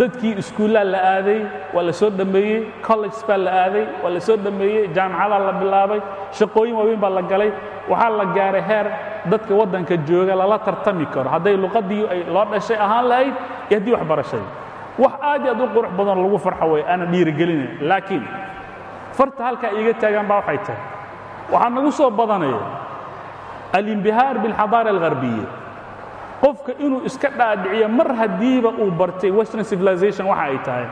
dadkii iskuullaa la aaday waa la soo dhammeeyey college baa la aaday waa la soo dhammeeyey jaamacadaa la bilaabay shaqooyin waaweyn baa la galay. Waxaa la gaaray heer dadka waddanka jooga lala tartami karo. Hadday luqaddii ay loo dhashay ahaan lahayd iyo haddii waxbarashadii wax aad iyo aad u qurux badan lagu farxo way aana dhiirigelinayn laakiin farta halkaa iiga taagan baa waxay tahay. Waxaa nagu soo badanaya alimbihaar bilxadaara algharbiya qofka inuu iska dhaadhiciyo mar haddiiba uu bartay western civilization waxa ay tahay.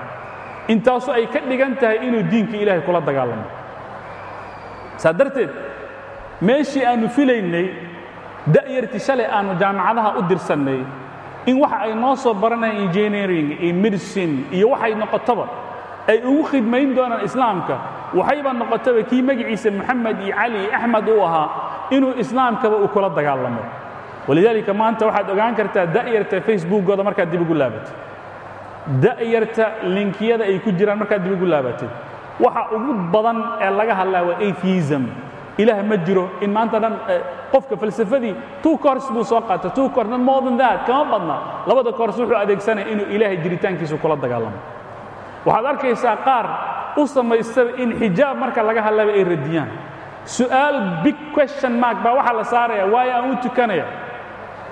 Intaasu ay ka dhigan tahay inuu diinka ilaahay kula dagaalamo. Saa darteed meeshii aannu filaynay da'yartii shalay aannu jaamacadaha u dirsannay in waxa ay noo soo baranayaan engineering iyo medicine iyo waxay noqotoba ay ugu khidmayn doonaan islaamka waxayba noqotaba kii magaciisa moxamed iyo cali iyo axmed uu ahaa inuu islaamkaba uu kula dagaalamo walidaalika maanta waxaad ogaan kartaa da'yarta facebookooda markaad dib ugu laabatid. Da'yarta linkiyada ay ku jiraan markaad dib ugu laabatid. Waxa ugu badan ee laga hadlaa waa atheism. Ilaah ma jiro in maanta dhan qofka falsafadii two course buu soo qaata two course not more than that kama badna. Labada course wuxuu adeegsanaya inuu ilaahay jiritaankiisa kula dagaalamo waxaad arkaysaa qaar u samaystaba in xijaab marka laga hadlaba ay radiyaan. Su'aal big question mark baa waxaa la saaraya waayo aan u tukanaya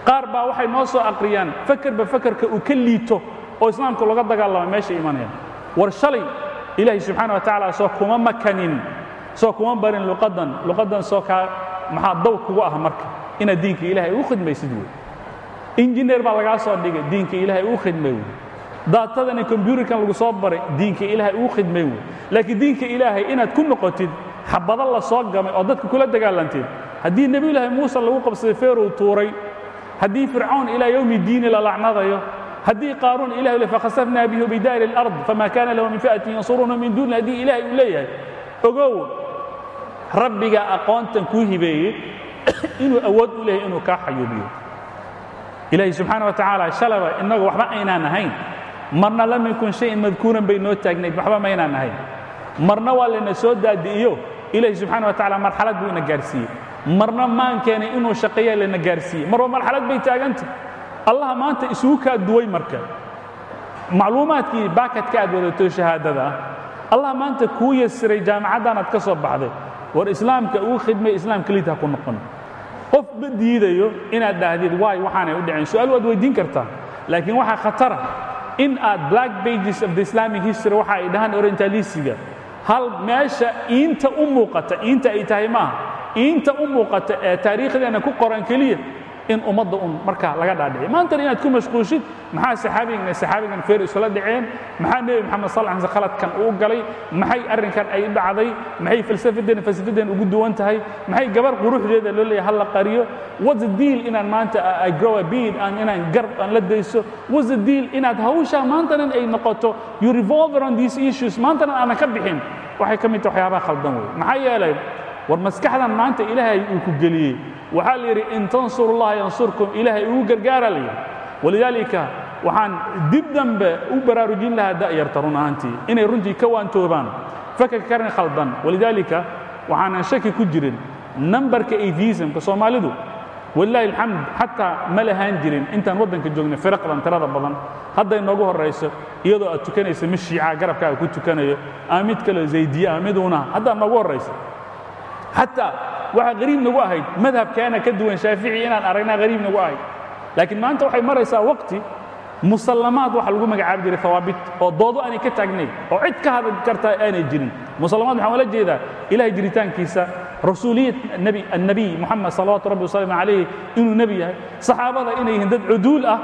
qaar baa waxay noo soo aqriyaan fakerba fakerka uu ka liito oo islaamka laga dagaalamo meesha imanaya war shalay ilaahay subxaana wa tacaala soo kuma makanin soo kuma barin luqadan luqadan soo kaa maxaa daw kugu ah marka? Inaad diinka ilaahay ugu khidmaysid wey. Injineer baa lagaa soo dhigay diinka ilaahay ugu khidmay wey. Daatadani kombyuutarkan lagu soo baray diinka ilaahay ugu khidmay wey. Laakiin diinka ilaahay inaad ku noqotid xabado la soo gamay oo dadka kula dagaalantid. Haddii nebiyulaahi muuse lagu qabsaday feerow tuuray haddii fircawn ilaa yowmi diini la lacnadayo haddii qaaruun ilah le fakhasafnaa bihi bidaari اlard fama kana lahu min fi'atin yansuruuna min duuni haddii ilaahay uu leeyahay ogow rabbiga aqoontan kuu hibeeyey inuu awood u leeyahay inuu kaa xayuubiyo. Ilaahi subxaana wa tacaala shalaba innagu waxba aynaan ahayn. Marna lam yakun shayin madkuuran bay noo taagnayd waxba maynaan ahayn. Marna waa layna soo daadi'iyo ilaahi subxaana wa tacala marxalad buu ina gaarsiiyey marna maan keenay inuu shaqeeya layna gaarsiiyey marba marxalad bay taaganta allah maanta isugu kaa duway marka. Macluumaadkii baakadka aad wadato shahaadada ah allah maanta kuu yasiray jaamacaddan aad ka soo baxday. War islaamka ugu khidmay islaamka liid ha ku noqon. Qof ma diidayo inaad dhaahdid waay waxaanay u dhicin. Su'aal waad weydiin kartaa. Laakiin waxaa khatara in aad black pages of the islamic history waxa ay dhahaan orientalisiga hal meesha iinta u muuqata iinta ay tahay maaha iinta u muuqata ee taariikhdeena ku qoran keliya in ummadda un markaa laga dhaadhiciy maantana inaad ku mashquushid maxaa saxaabigan saxaabigan feer isula dhaceen maxaa nebi moxamed sal ly khaladkan uu galay? Maxay arrinkan ay dhacday? Maxay falsafadeen falsafadeen ugu duwan tahay? Maxay gabar quruxdeeda loo leeyahay hal la qariyo? What's the deal inaan maanta I grow a beard aan inaan garb aan la dayso? What's the deal inaad hawshaa maantanan ay noqoto? You revolve around these issues maantanan aanan ka bixin. Waxay ka mid tahay waxyaabaha khaldan wey maxaa yeelay war maskaxdan maanta ilaahay uu ku geliyey. Waxaa la yidhi in tansuru llaha yansurkum ilaahay ugu gargaara la yidhi walidaalika waxaan dib dambe u baraarujin lahaa da'yarta run ahaantii inay runtii ka waantoobaan fakar karin khaldan. Walidaalika waxaanan shaki ku jirin nambarka atheismka soomaalidu. Walilaahi alxamd xataa ma lahaan jirin. Intaan waddanka joognay firaqdan tirada badan. Hadday noogu horrayso iyadoo aad tukanaysa mid shiica garabkaaga ku tukanayo ama mid kaleo zaydiye ama mid uuna haddaa noogu horraysa xataa waxaa qariib nagu ahayd madhabkaana ka duwan shaafici inaan aragnaa qariib nagu ahayd. Laakiin maanta waxay maraysaa waqti musallamaad waxa lagu magacaabi jiray hawaabit oo doodo aanay ka taagnayn oo cid ka hadli karta aanay jirin. Musallamaad waxaan ula jeedaa ilahay jiritaankiisa rasuuliyad annabiy moxamed salawaatu rabbi wasalam calayh inuu nebi yahay. Saxaabada inay yihiin dad cuduul ah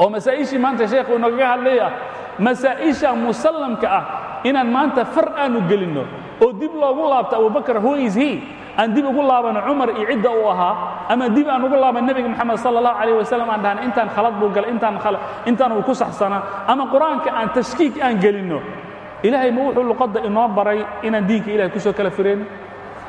oo masaa'ishii maanta sheekhu inagaga hadlay ah masaa'isha musallamka ah inaan maanta far aanu gelinno oo dib loogu laabto abubakr who is he? Aan dib ugu laabano cumar iyo cidda uu ahaa ama dib aan ugu laaban nebiga moxamed sala allahu calayh wasalam aan dhahna intaan khalad buu galay intaan uu ku saxsanaa ama qur'aanka aan tashkiik aan gelinno? Ilaahay ma wuxuu luqadda inoo baray inaan diinka ilahay ku soo kala fireen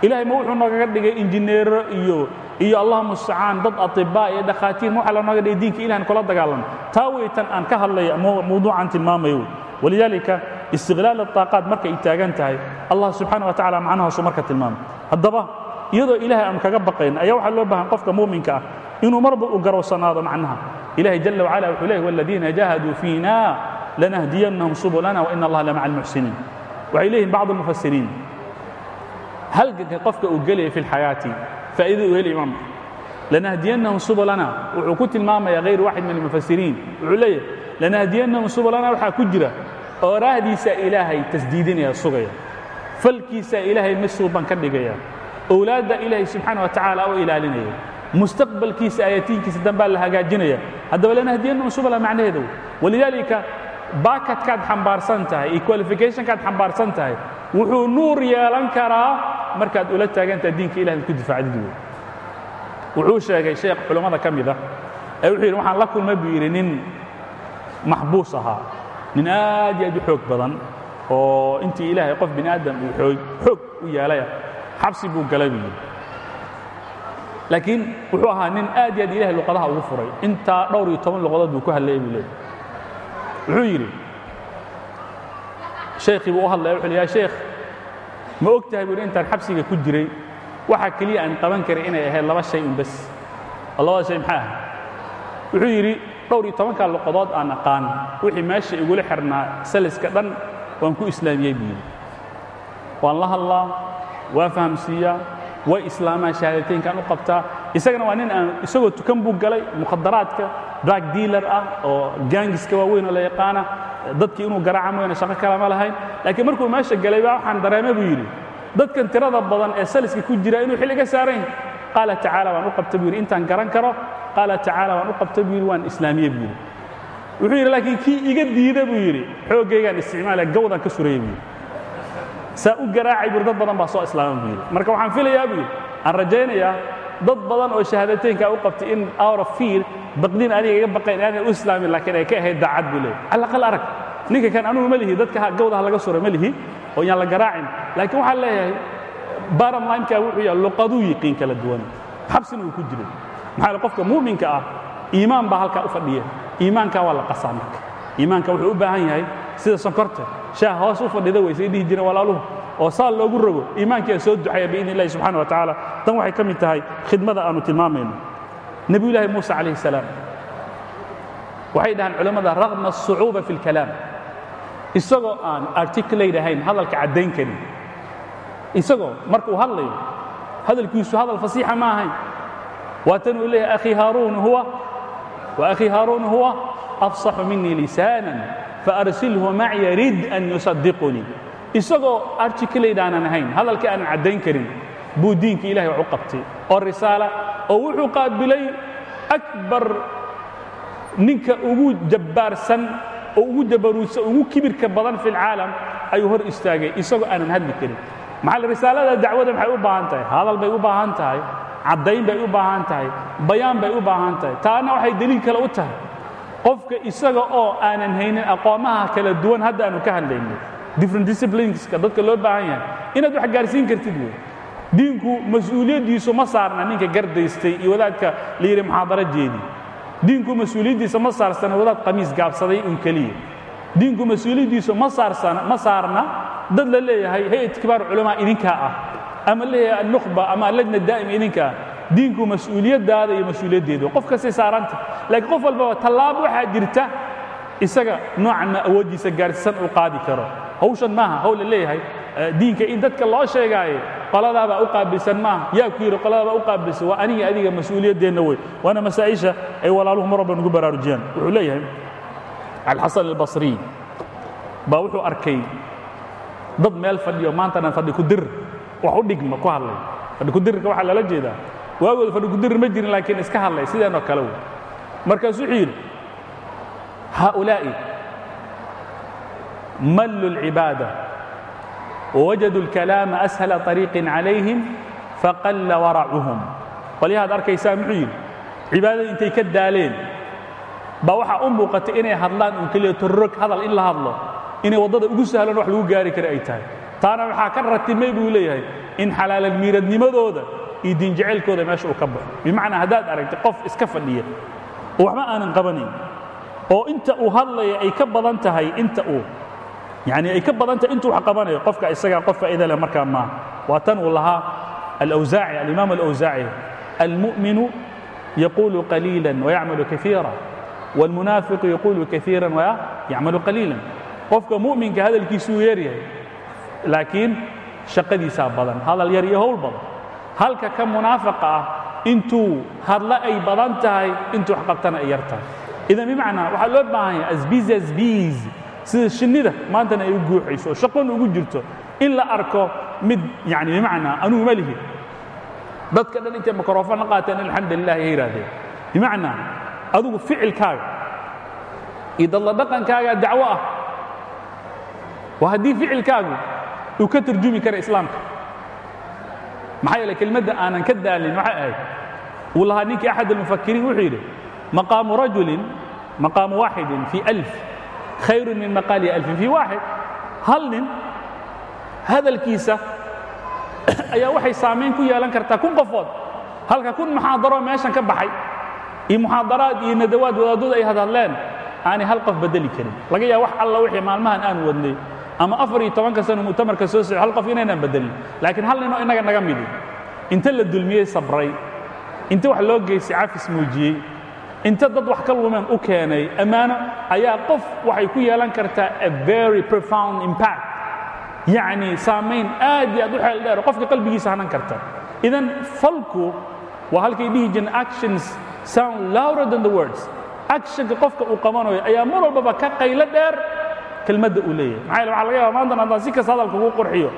ilahay ma wuxuu noogaga dhigay injineero iyo iyo allah mustacaan dad atibaa iyo dhakhaatiir ma waxa lanooga dhigay diinka ilahan kula dagaalamo taa weytan aan ka hadlaya mawduucan tilmaamayo. Walidaalika istiqlaal aطaaqaat markay taagan tahay allah subxaana wa tacala macnahaasuu marka tilmaamay haddaba iyadoo ilahay aanu kaga baqayn ayaa waxaa loo baahan qofka muuminka ah inuu marba u garowsanaado macnaha. Ilahay jala wacala wuxuu leeyahy waladiina jaahaduu fiina lanahdiyannahum subulana waina allaha lamaca almuxsiniin waxay leeyihiin bacd almufasiriin halganka qofka uu gelaya fi lxayaati faa'iida uu heli imaamka lanahdiyannahum subulana wuxuu ku tilmaamaya hayr waaxid min almufasiriin wuxuu leeyahay lanahdiyannahum subulana waxaa ku jira ooraahdiisaa ilaahay tasdiidinaya sugaya. Falkiisaa ilaahay masuuban ka dhigaya. Owlaadda ilaahay subxaana wa tacaala oo ilaalinaya. Mustaqbalkiisa ayatiinkiisa dambaa la hagaajinaya. Haddaba lanahdiyannahum subula macnaheeda walidaalika baakadkaad xambaarsan tahay iyo qualificationkaad xambaarsan tahay wuxuu nuur yeelan karaa markaad ula taagantaha diinka ilahay ku difaacdid wey wuxuu sheegay sheekh culammada ka mid ah ee wuxuu yidhi waxaan la kulmay buu yidhi nin maxbuus ahaa nin aad iyo aad u xoog badan oo intii ilaahay qof bini aadam uu xoog u yeelaya xabsi buu galay buu yidhi. Laakiin wuxuu ahaa nin aad iyo aad ilahay luqadaha ugu furay. Intaa dhowr iyo toban luqadood buu ku hadlayay buu leeyahy wuxuu yidhi shaykhii buu u hadlaya wuxuu ya sheekh ma og tahay buu intaan xabsiga ku jiray? Waxaa keliya aan qaban karay inay ahayd laba shay un bas labada shay maxay ahay wuxuu yidhi dhowr iyo tobankaa luqadood aan aqaan wixii meesha igula xirnaa saliska dhan waan ku islaamiyey buu yidhi. Waan la hadlaa waan fahamsiiyaa way islaamaan shahaadateynkaan u qabtaa. Isagana waa nin aan isagoo tukan buu galay mukhadaraadka drug dealer ah oo gaangiska waaweyn oo la yaqaana dadkii inuu garaaca mooyane shaqo kale ma lahayn. Laakiin markuu meesha galay baa waxaan dareemay buu yidhi dadkan tirada badan ee saliska ku jira inuu xil iga saaran yahay qaala tacaala waan u qabta buu yidhi intaan garan karo qaala tacaala waan u qabta buu yidhi waan islaamiye buu yidhi. Wuxuu yidhi laakiin kii iga diida buu yidhi xooggaygaan isticmaalaya gawdaan ka suraya buu yidhi. Saa u garaacay buu dad badan baa soo islaama buu yidhi. Marka waxaan filayaa buu yidhi aan rajaynayaa dad badan oo shahaadateynka u qabtay in of fear baqdin aniga iga baqayn aanay u islaamin laakiin ay ka ahayd daacad buu leeyahy cala aqal arag ninka kan anugu ma lihi dadka gawda ha laga sura ma lihi oo yaan la garaacin. Laakiin waxaan leeyahay bottom line-ka wuxuu yahay luqaduu yiqiin kala duwan xabsina uu ku jiray maxaa qofka muuminka ah iimaan baa halkaa u fadhiya. Iimaankaa waa la qasaa marka. Iimaanka wuxuu u baahan yahay sida sonkorta shaah hoos u fadhida waysay dhihi jireen walaaluhu oo saal loogu rogo. Iimaankiia soo duxaya biidni illahi subxana wa tacaala. Tan waxay ka mid tahay khidmada aanu tilmaamayno. Nebiyullaahi muuse calayhi salaam. Waxay dhahaan culammada raqma asucuuba fi اlkalaam isagoo aan articulate ahayn hadalka caddayn karin. Isagoo markuu hadlayo hadalkiisu hadal fasiixa ma ahayn waatan uu leeyahay akhi haaruun huwa wa akhi haaruun huwa afsaxu minii lisaanan faarsilhu macya rid an yusadiqunii isagoo articulate aanan ahayn hadalkii aanan caddayn karin buu diinka ilahay wax u qabtay oo risaala oo wuxuu qaabilay akbar ninka ugu jabbaarsan oo ugu jabaruudsan ugu kibirka badan fi lcaalam ayuu hor istaagay isagoo aanan hadli karin maxaa risaalada dacwada maxay u baahan tahay hadal bay u baahan tahay caddayn bay u baahan tahay bayaan bay u baahan tahay. Taana waxay deliil kale u tahay. Qofka isaga oo aanan haynin aqoomaha kala duwan hadda aanu ka hadlayno different disciplineska dadka loo baahan yahay inaad wax gaarsiin kartid wey diinku mas'uuliyaddiisu ma saarna ninka gardaystay iyo wadaadka la yidhi muxaadaro jeedi. Diinku mas'uuliyaddiisa ma saarsana wadaad qamiis gaabsaday un keliya. Diinku mas'uuliyaddiisu ma saarsana ma saarna dad la leeyahay hay'ad kibaar culamaa idinkaa ah ama leeyahay annukhba ama allajna daa'ima idinkaa ah diinku mas'uuliyaddaada iyo mas'uuliyaddeedu. Qof kastay saaranta. Laakiin qof walbaba tallaabo waxaa jirta isaga noocanna awooddiisa gaarsiisan uu qaadi karo. Hawshan maaha hawl leeyahay. Diinka in dadka loo sheegaayo qoladaabaa u qaabilsan maaha. Yaa ku yidhi qoladaabaa u qaabilsan. Waa aniga adiga mas'uuliyaddeenna wey. Waana masaa'isha ay walaaluhu mar walba nugu baraarujiyaan. Wuxuu leeyahay alxasan albasriy baa wuxuu arkay dad meel fadhiyo maantana fadhi ku dir wax u dhigma ku hadlay fadhi kudirka waxaa lala jeedaa waagooda fadhi kudir ma jirin laakiin iska hadlay sideenoo kale wey markaasuu wuxuu yidhi haaulaa'i mallu اlcibaada wawajaduu اlkalaama ashla طariiqin calayhim faqalla waracuhum qolyahaad arkaysaa muxuu yidhi cibaadada intay ka daaleen baa waxaa u muuqatay inay hadlaan un keliya torrog hadal in la hadlo inay waddada ugu sahlan wax lagu gaari kara ay tahay taana waxaa ka ratimay buu leeyahay in xalaalal miiradnimadooda iyo diinjaceylkooda meesha uu ka baxo. Bimacnaa haddaad aragtay qof iska fadhiya oo waxba aanan qabanayn oo inta uu hadlaya ay ka badan tahay inta uu yani ay ka badan tahay intuu wax qabanayo qofka isagaa qof faa'iida leh markaa maaha waa tan uu lahaa alawsaaci alimaam alawsaaci almu'minu yaqulu qaliila wayacmalu kaiira wاlmunaafiqu yaqulu kaiira wayacmalu qaliila qofka mu'minka hadalkiisuu yeeryahay laakiin shaqadiisaa badan. Hadal yar iyo howl badan. Halka ka munaafiqa ah intuu hadlo ay badan tahay intuu wax qabtana ay yar tahay. Idan bimacnaa waxaa loo baahan yahay asbiz asbiz sida shinnida maantana ay u guuxayso oo shaqon ugu jirto. In la arko mid yani bimacnaa anugu ma lihi dadka dhan intay mikrofon la qaateen alxamdu lilah ay yidhaahdeen. Bimacnaa adigu ficilkaaga iyo dadla dhaqankaaga dacwo ah. Waa haddii ficilkaagu uu ka turjumi kara islaamka. Maxaa yeele kelmadda aanan ka daalin waxay ahayd wuu lahaa ninkii axad wuxuu yidhi maqaamu rajulin maqaamu waaxidin fii alf khayrun min maqaali alfin fii waaxid hal nin hadalkiisa ayaa waxay saamayn ku yeelan kartaa kun qofood. Halka kun muxaadaro meeshan ka baxay iyo muxaadaraad iyo nadawaad wadaadooda ay hadhadleen aanay hal qof bedeli karin. Laga yaaba wax alla wixii maalmahan aan wadnay ama afar iyo tobanka sano mu'tamarka soo soco hal qof inaynaan bedelin. Laakiin hal ninoo innaga naga midi. Inta la dulmiyey sabray. Inta wax loo geystay cafis muujiyey. Inta dad wax ka lumeen u keenay ammaano ayaa qof waxay ku yeelan kartaa a very profound impact. Yacni saamayn aad iyo aad u xeel dheer qofka qalbigiisa hanan karta. Idan falku waa halkay dhihi jireen actions sound louder than the words. Actionka qofka uu qabanayo ayaa mar walbaba ka qaylo dheer kelmadda uu leeyahay. Maxaa waxa laga yaaba maantan haddaan si kasta hadalka ugu qurxiyo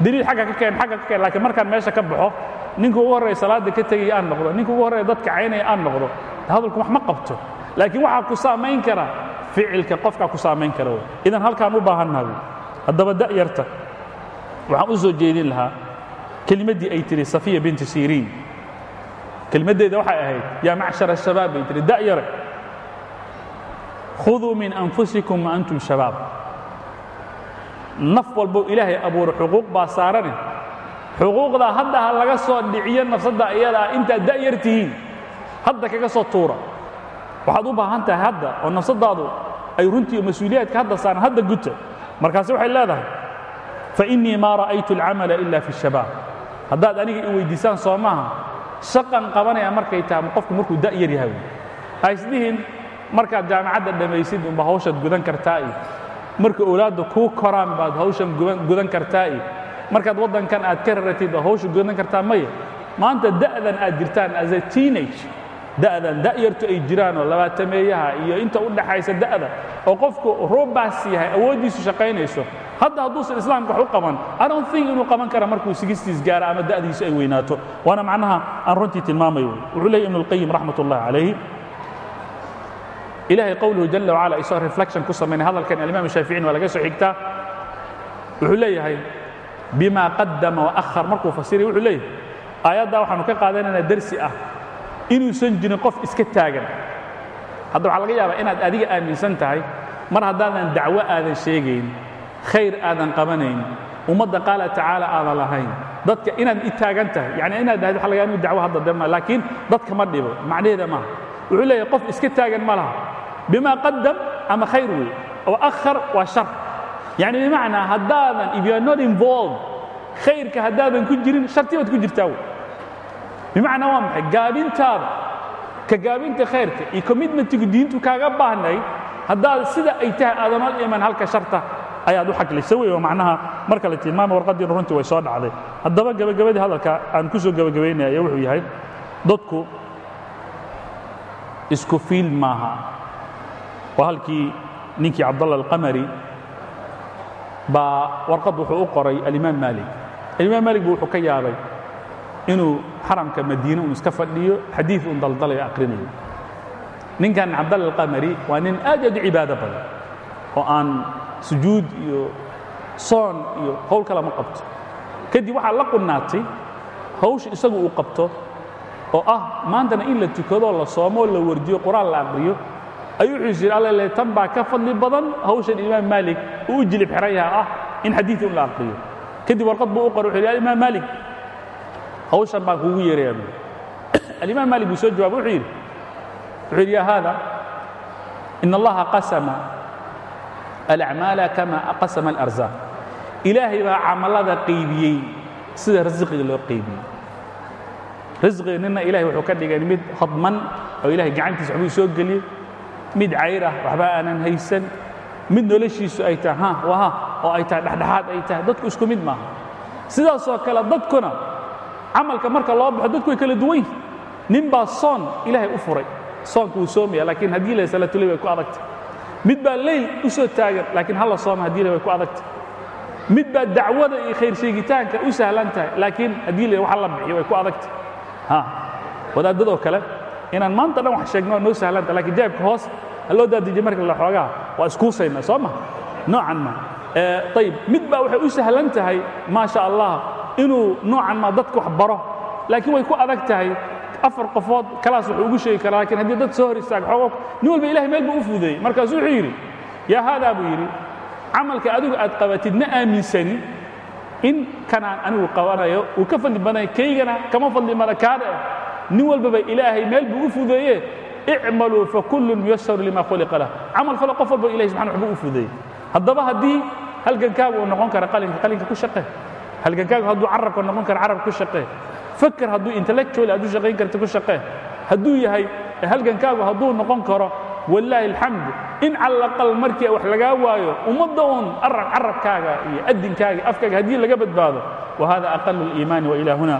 daliil xagga ka keen xagga ka keen laakiin markaan meesha ka baxo ninka ugu horreeya salaadda ka tegaya aan noqdo ninka ugu horreeya dadka caynaya aan noqdo hadalku wax ma qabto. Laakiin waxaa ku saamayn kara ficilka qofkaa ku saamayn kara wey idan halkaan u baahannaha wey haddaba da'yarta waxaan u soo jeedin lahaa kelimaddii ay tihi safiya binti siriin. Kelimaddeeda waxay ahayd yaa macshar ashabaab bay tihi da'yare khuduu min anfusikum antum shabaab naf walbow ilaahay abuuro xuquuq baa saarane xuquuqdaa hadda ha laga soo dhiciyo nafsadda iyadaa intaad da'yar tihiin hadda kaga soo tuura. Waxaad u baahan tahay hadda oo nafsaddaadu ay runtii mas'uuliyaadka hadda saaran hadda guta. Markaase waxay leedahay fainii maa ra'aytu alcamala ila fi shabaab haddaad aniga i weyddiisaan soo maaha shaqan qabanaya markay tahay qofku markuu da'yar yahay. Ha isdhihin markaad jaamacadda dhammaysid unba hawshaad gudan kartaa marka owlaadda kuu koraan baad hawshan gudan kartaa markaad waddankan aad ka raratid oo hawsha gudan kartaa maya. Maanta da'dan aad jirtaan as a teenage. Da'dan da'yartu ay jiraan oo labaatameeyaha iyo inta u dhaxaysa da'da oo qofku robaas yahay awooddiisu shaqaynayso. Hadda hadduusan islaamka wax u qaban don't think inuu qaban kara markuu sigistiis gaara ama da'diisu ay weynaato. Waana macnaha aan runtii tilmaamay wey. Wuxuu leeyahy ibnu اlqayim raxmat calayhi ilahay qowluhu jala wacala isoo reflection ku samaynay hadalkan alimaam shaaficin waa laga soo xigtaa wuxuu leeyahay bima qadama waahar markuu fasiraya wuxuu leeyahay aayaddaa waxaanu ka qaadanaynaa dersi ah. Inuusan jirin qof iska taagan. Hadda waxaa laga yaabaa inaad adiga aaminsan tahay. Mar haddaadan dacwo aadan sheegayn khayr aadan qabanayn ummadda qaala tacaala aadan lahayn dadka inaad i taagan yani inaad dahayd waxa laga inu hadda dema laakiin dadka ma dhibo macnaheeda maaha wuxuu leeyahay qof iska taagan ma bima qadam ama khayr wey oo akhar waa shar yani bimacnaa haddaadan if you are not involved. khayrka haddaadan ku jirin sharti baad ku jirtaa wey bimacnaa waa maxay gaabintaada ka gaabinta khayrka iyo commitmentigu diintu kaaga baahnay haddaad sida ay tahay aadan al iman halka sharta ayaad u xaglisay wey oo macnaha marka la tilmaama warqaddiina runtii way soo dhacday haddaba gebagabadii hadalka aan ku soo gebagabaynaya wuxuu yahay dadku isku fiil maaha waa halkii ninkii cabdalla alqamari baa warqad wuxuu u qoray alimaam maalik. Alimaam maalik bu wuxuu ka yaabay inuu xaramka madiine un iska fadhiyo xadiid un daldalayo aqrinayo ninkan cabdalla alqamari waa nin aad aad u cibaado badan oo aan sujuud iyo soon iyo howl kale ma qabto. Kadib waxaa la qunnaatay hawsha isagu uu qabto oo ah maantana in la tukadoo la soomoo la wardiyo qur'aan la aqriyo ayuu wuxuu yidhi alla tan baa ka fadli badan hawshan imaam maalik uu jilib xiran yaha ah in xadiid un la aqriyo kadib warqad buu u qoray wuxuu yidhi alimaam maalik hawshan baan kuugu yeeraya bu alimaam maalik buu soo jawabay wuxuu yidhi wuxuu yidhi ya haada in allaha qasama alacmaala kama qasama alarzaq. Ilaahay baa camallada qaybiyey sida rasiqiga loo qaybiyey. Risqiga nina ilahay wuxuu ka dhigay mid hodman oo ilahay mid cayr ah waxba aanan haysan. Mid noloshiisu ay tahay ha waa ha oo ay tahay dhexdhexaad ay tahay. Dadku isku mid maaha. Sidaasoo kale dadkuna camalka marka loo baxo dadku way kala duwan yihiin nin baa soon ilaahay u furay. Soonka wuu soomaya laakiin haddii la salaatuley way ku adagtay mid baa leyl u soo taagan laakiin hala sooma haddii la way ku adagtay mid baa dacwada iyo khayr sheegitaanka u sahlan tahay laakiin haddii la waxa la bixiyo way ku adagtay ha wadaadadoo kale inaan maanta dhan wax sheegno noo sahlanta lakiin jaabka hoos loo daadijiye marka la xoogaa waa iskuusayna soo ma? Noocan ma? Ayib mid baa waxay u sahlan tahay maa sha allah inuu noocan ma dadka wax baro laakiin way ku adag tahay afar qofood kalaas wuxuu ugu sheegi karaa lakiin haddii dad soo hor istaag xoogo nin walba ilahay meel buu u fuudeeyey markaasuu wuxuu yidhi yaa haadaa buu yidhi camalka adigu aad qabatid ma aaminsani in kanaan anigu qabanayo uu ka fadli badanya kaygana kama fadli mada kaada nin walbaba ilaahay meel buu u fudeeye icmaluu fakullun muyasaru lima khuliqa lah. Camal falo qof walba ilahay subxana waxbuu u fudeeyey. Haddaba haddii halgankaagu uu noqon kara qalinka qalinka ku shaqee. Halgankaagu hadduu carabka noqon kara carabka ku shaqee. Faker hadduu intellectually hadduu shaqayn karta ku shaqee. Hadduu yahay halgankaagu hadduu noqon karo walaahi alxamdu in callaqal markii wax lagaa waayo ummadda uun carabkaaga iyo adinkaaga afkaaga haddii laga badbaado wa hada aqalu اliimaani wailaa huna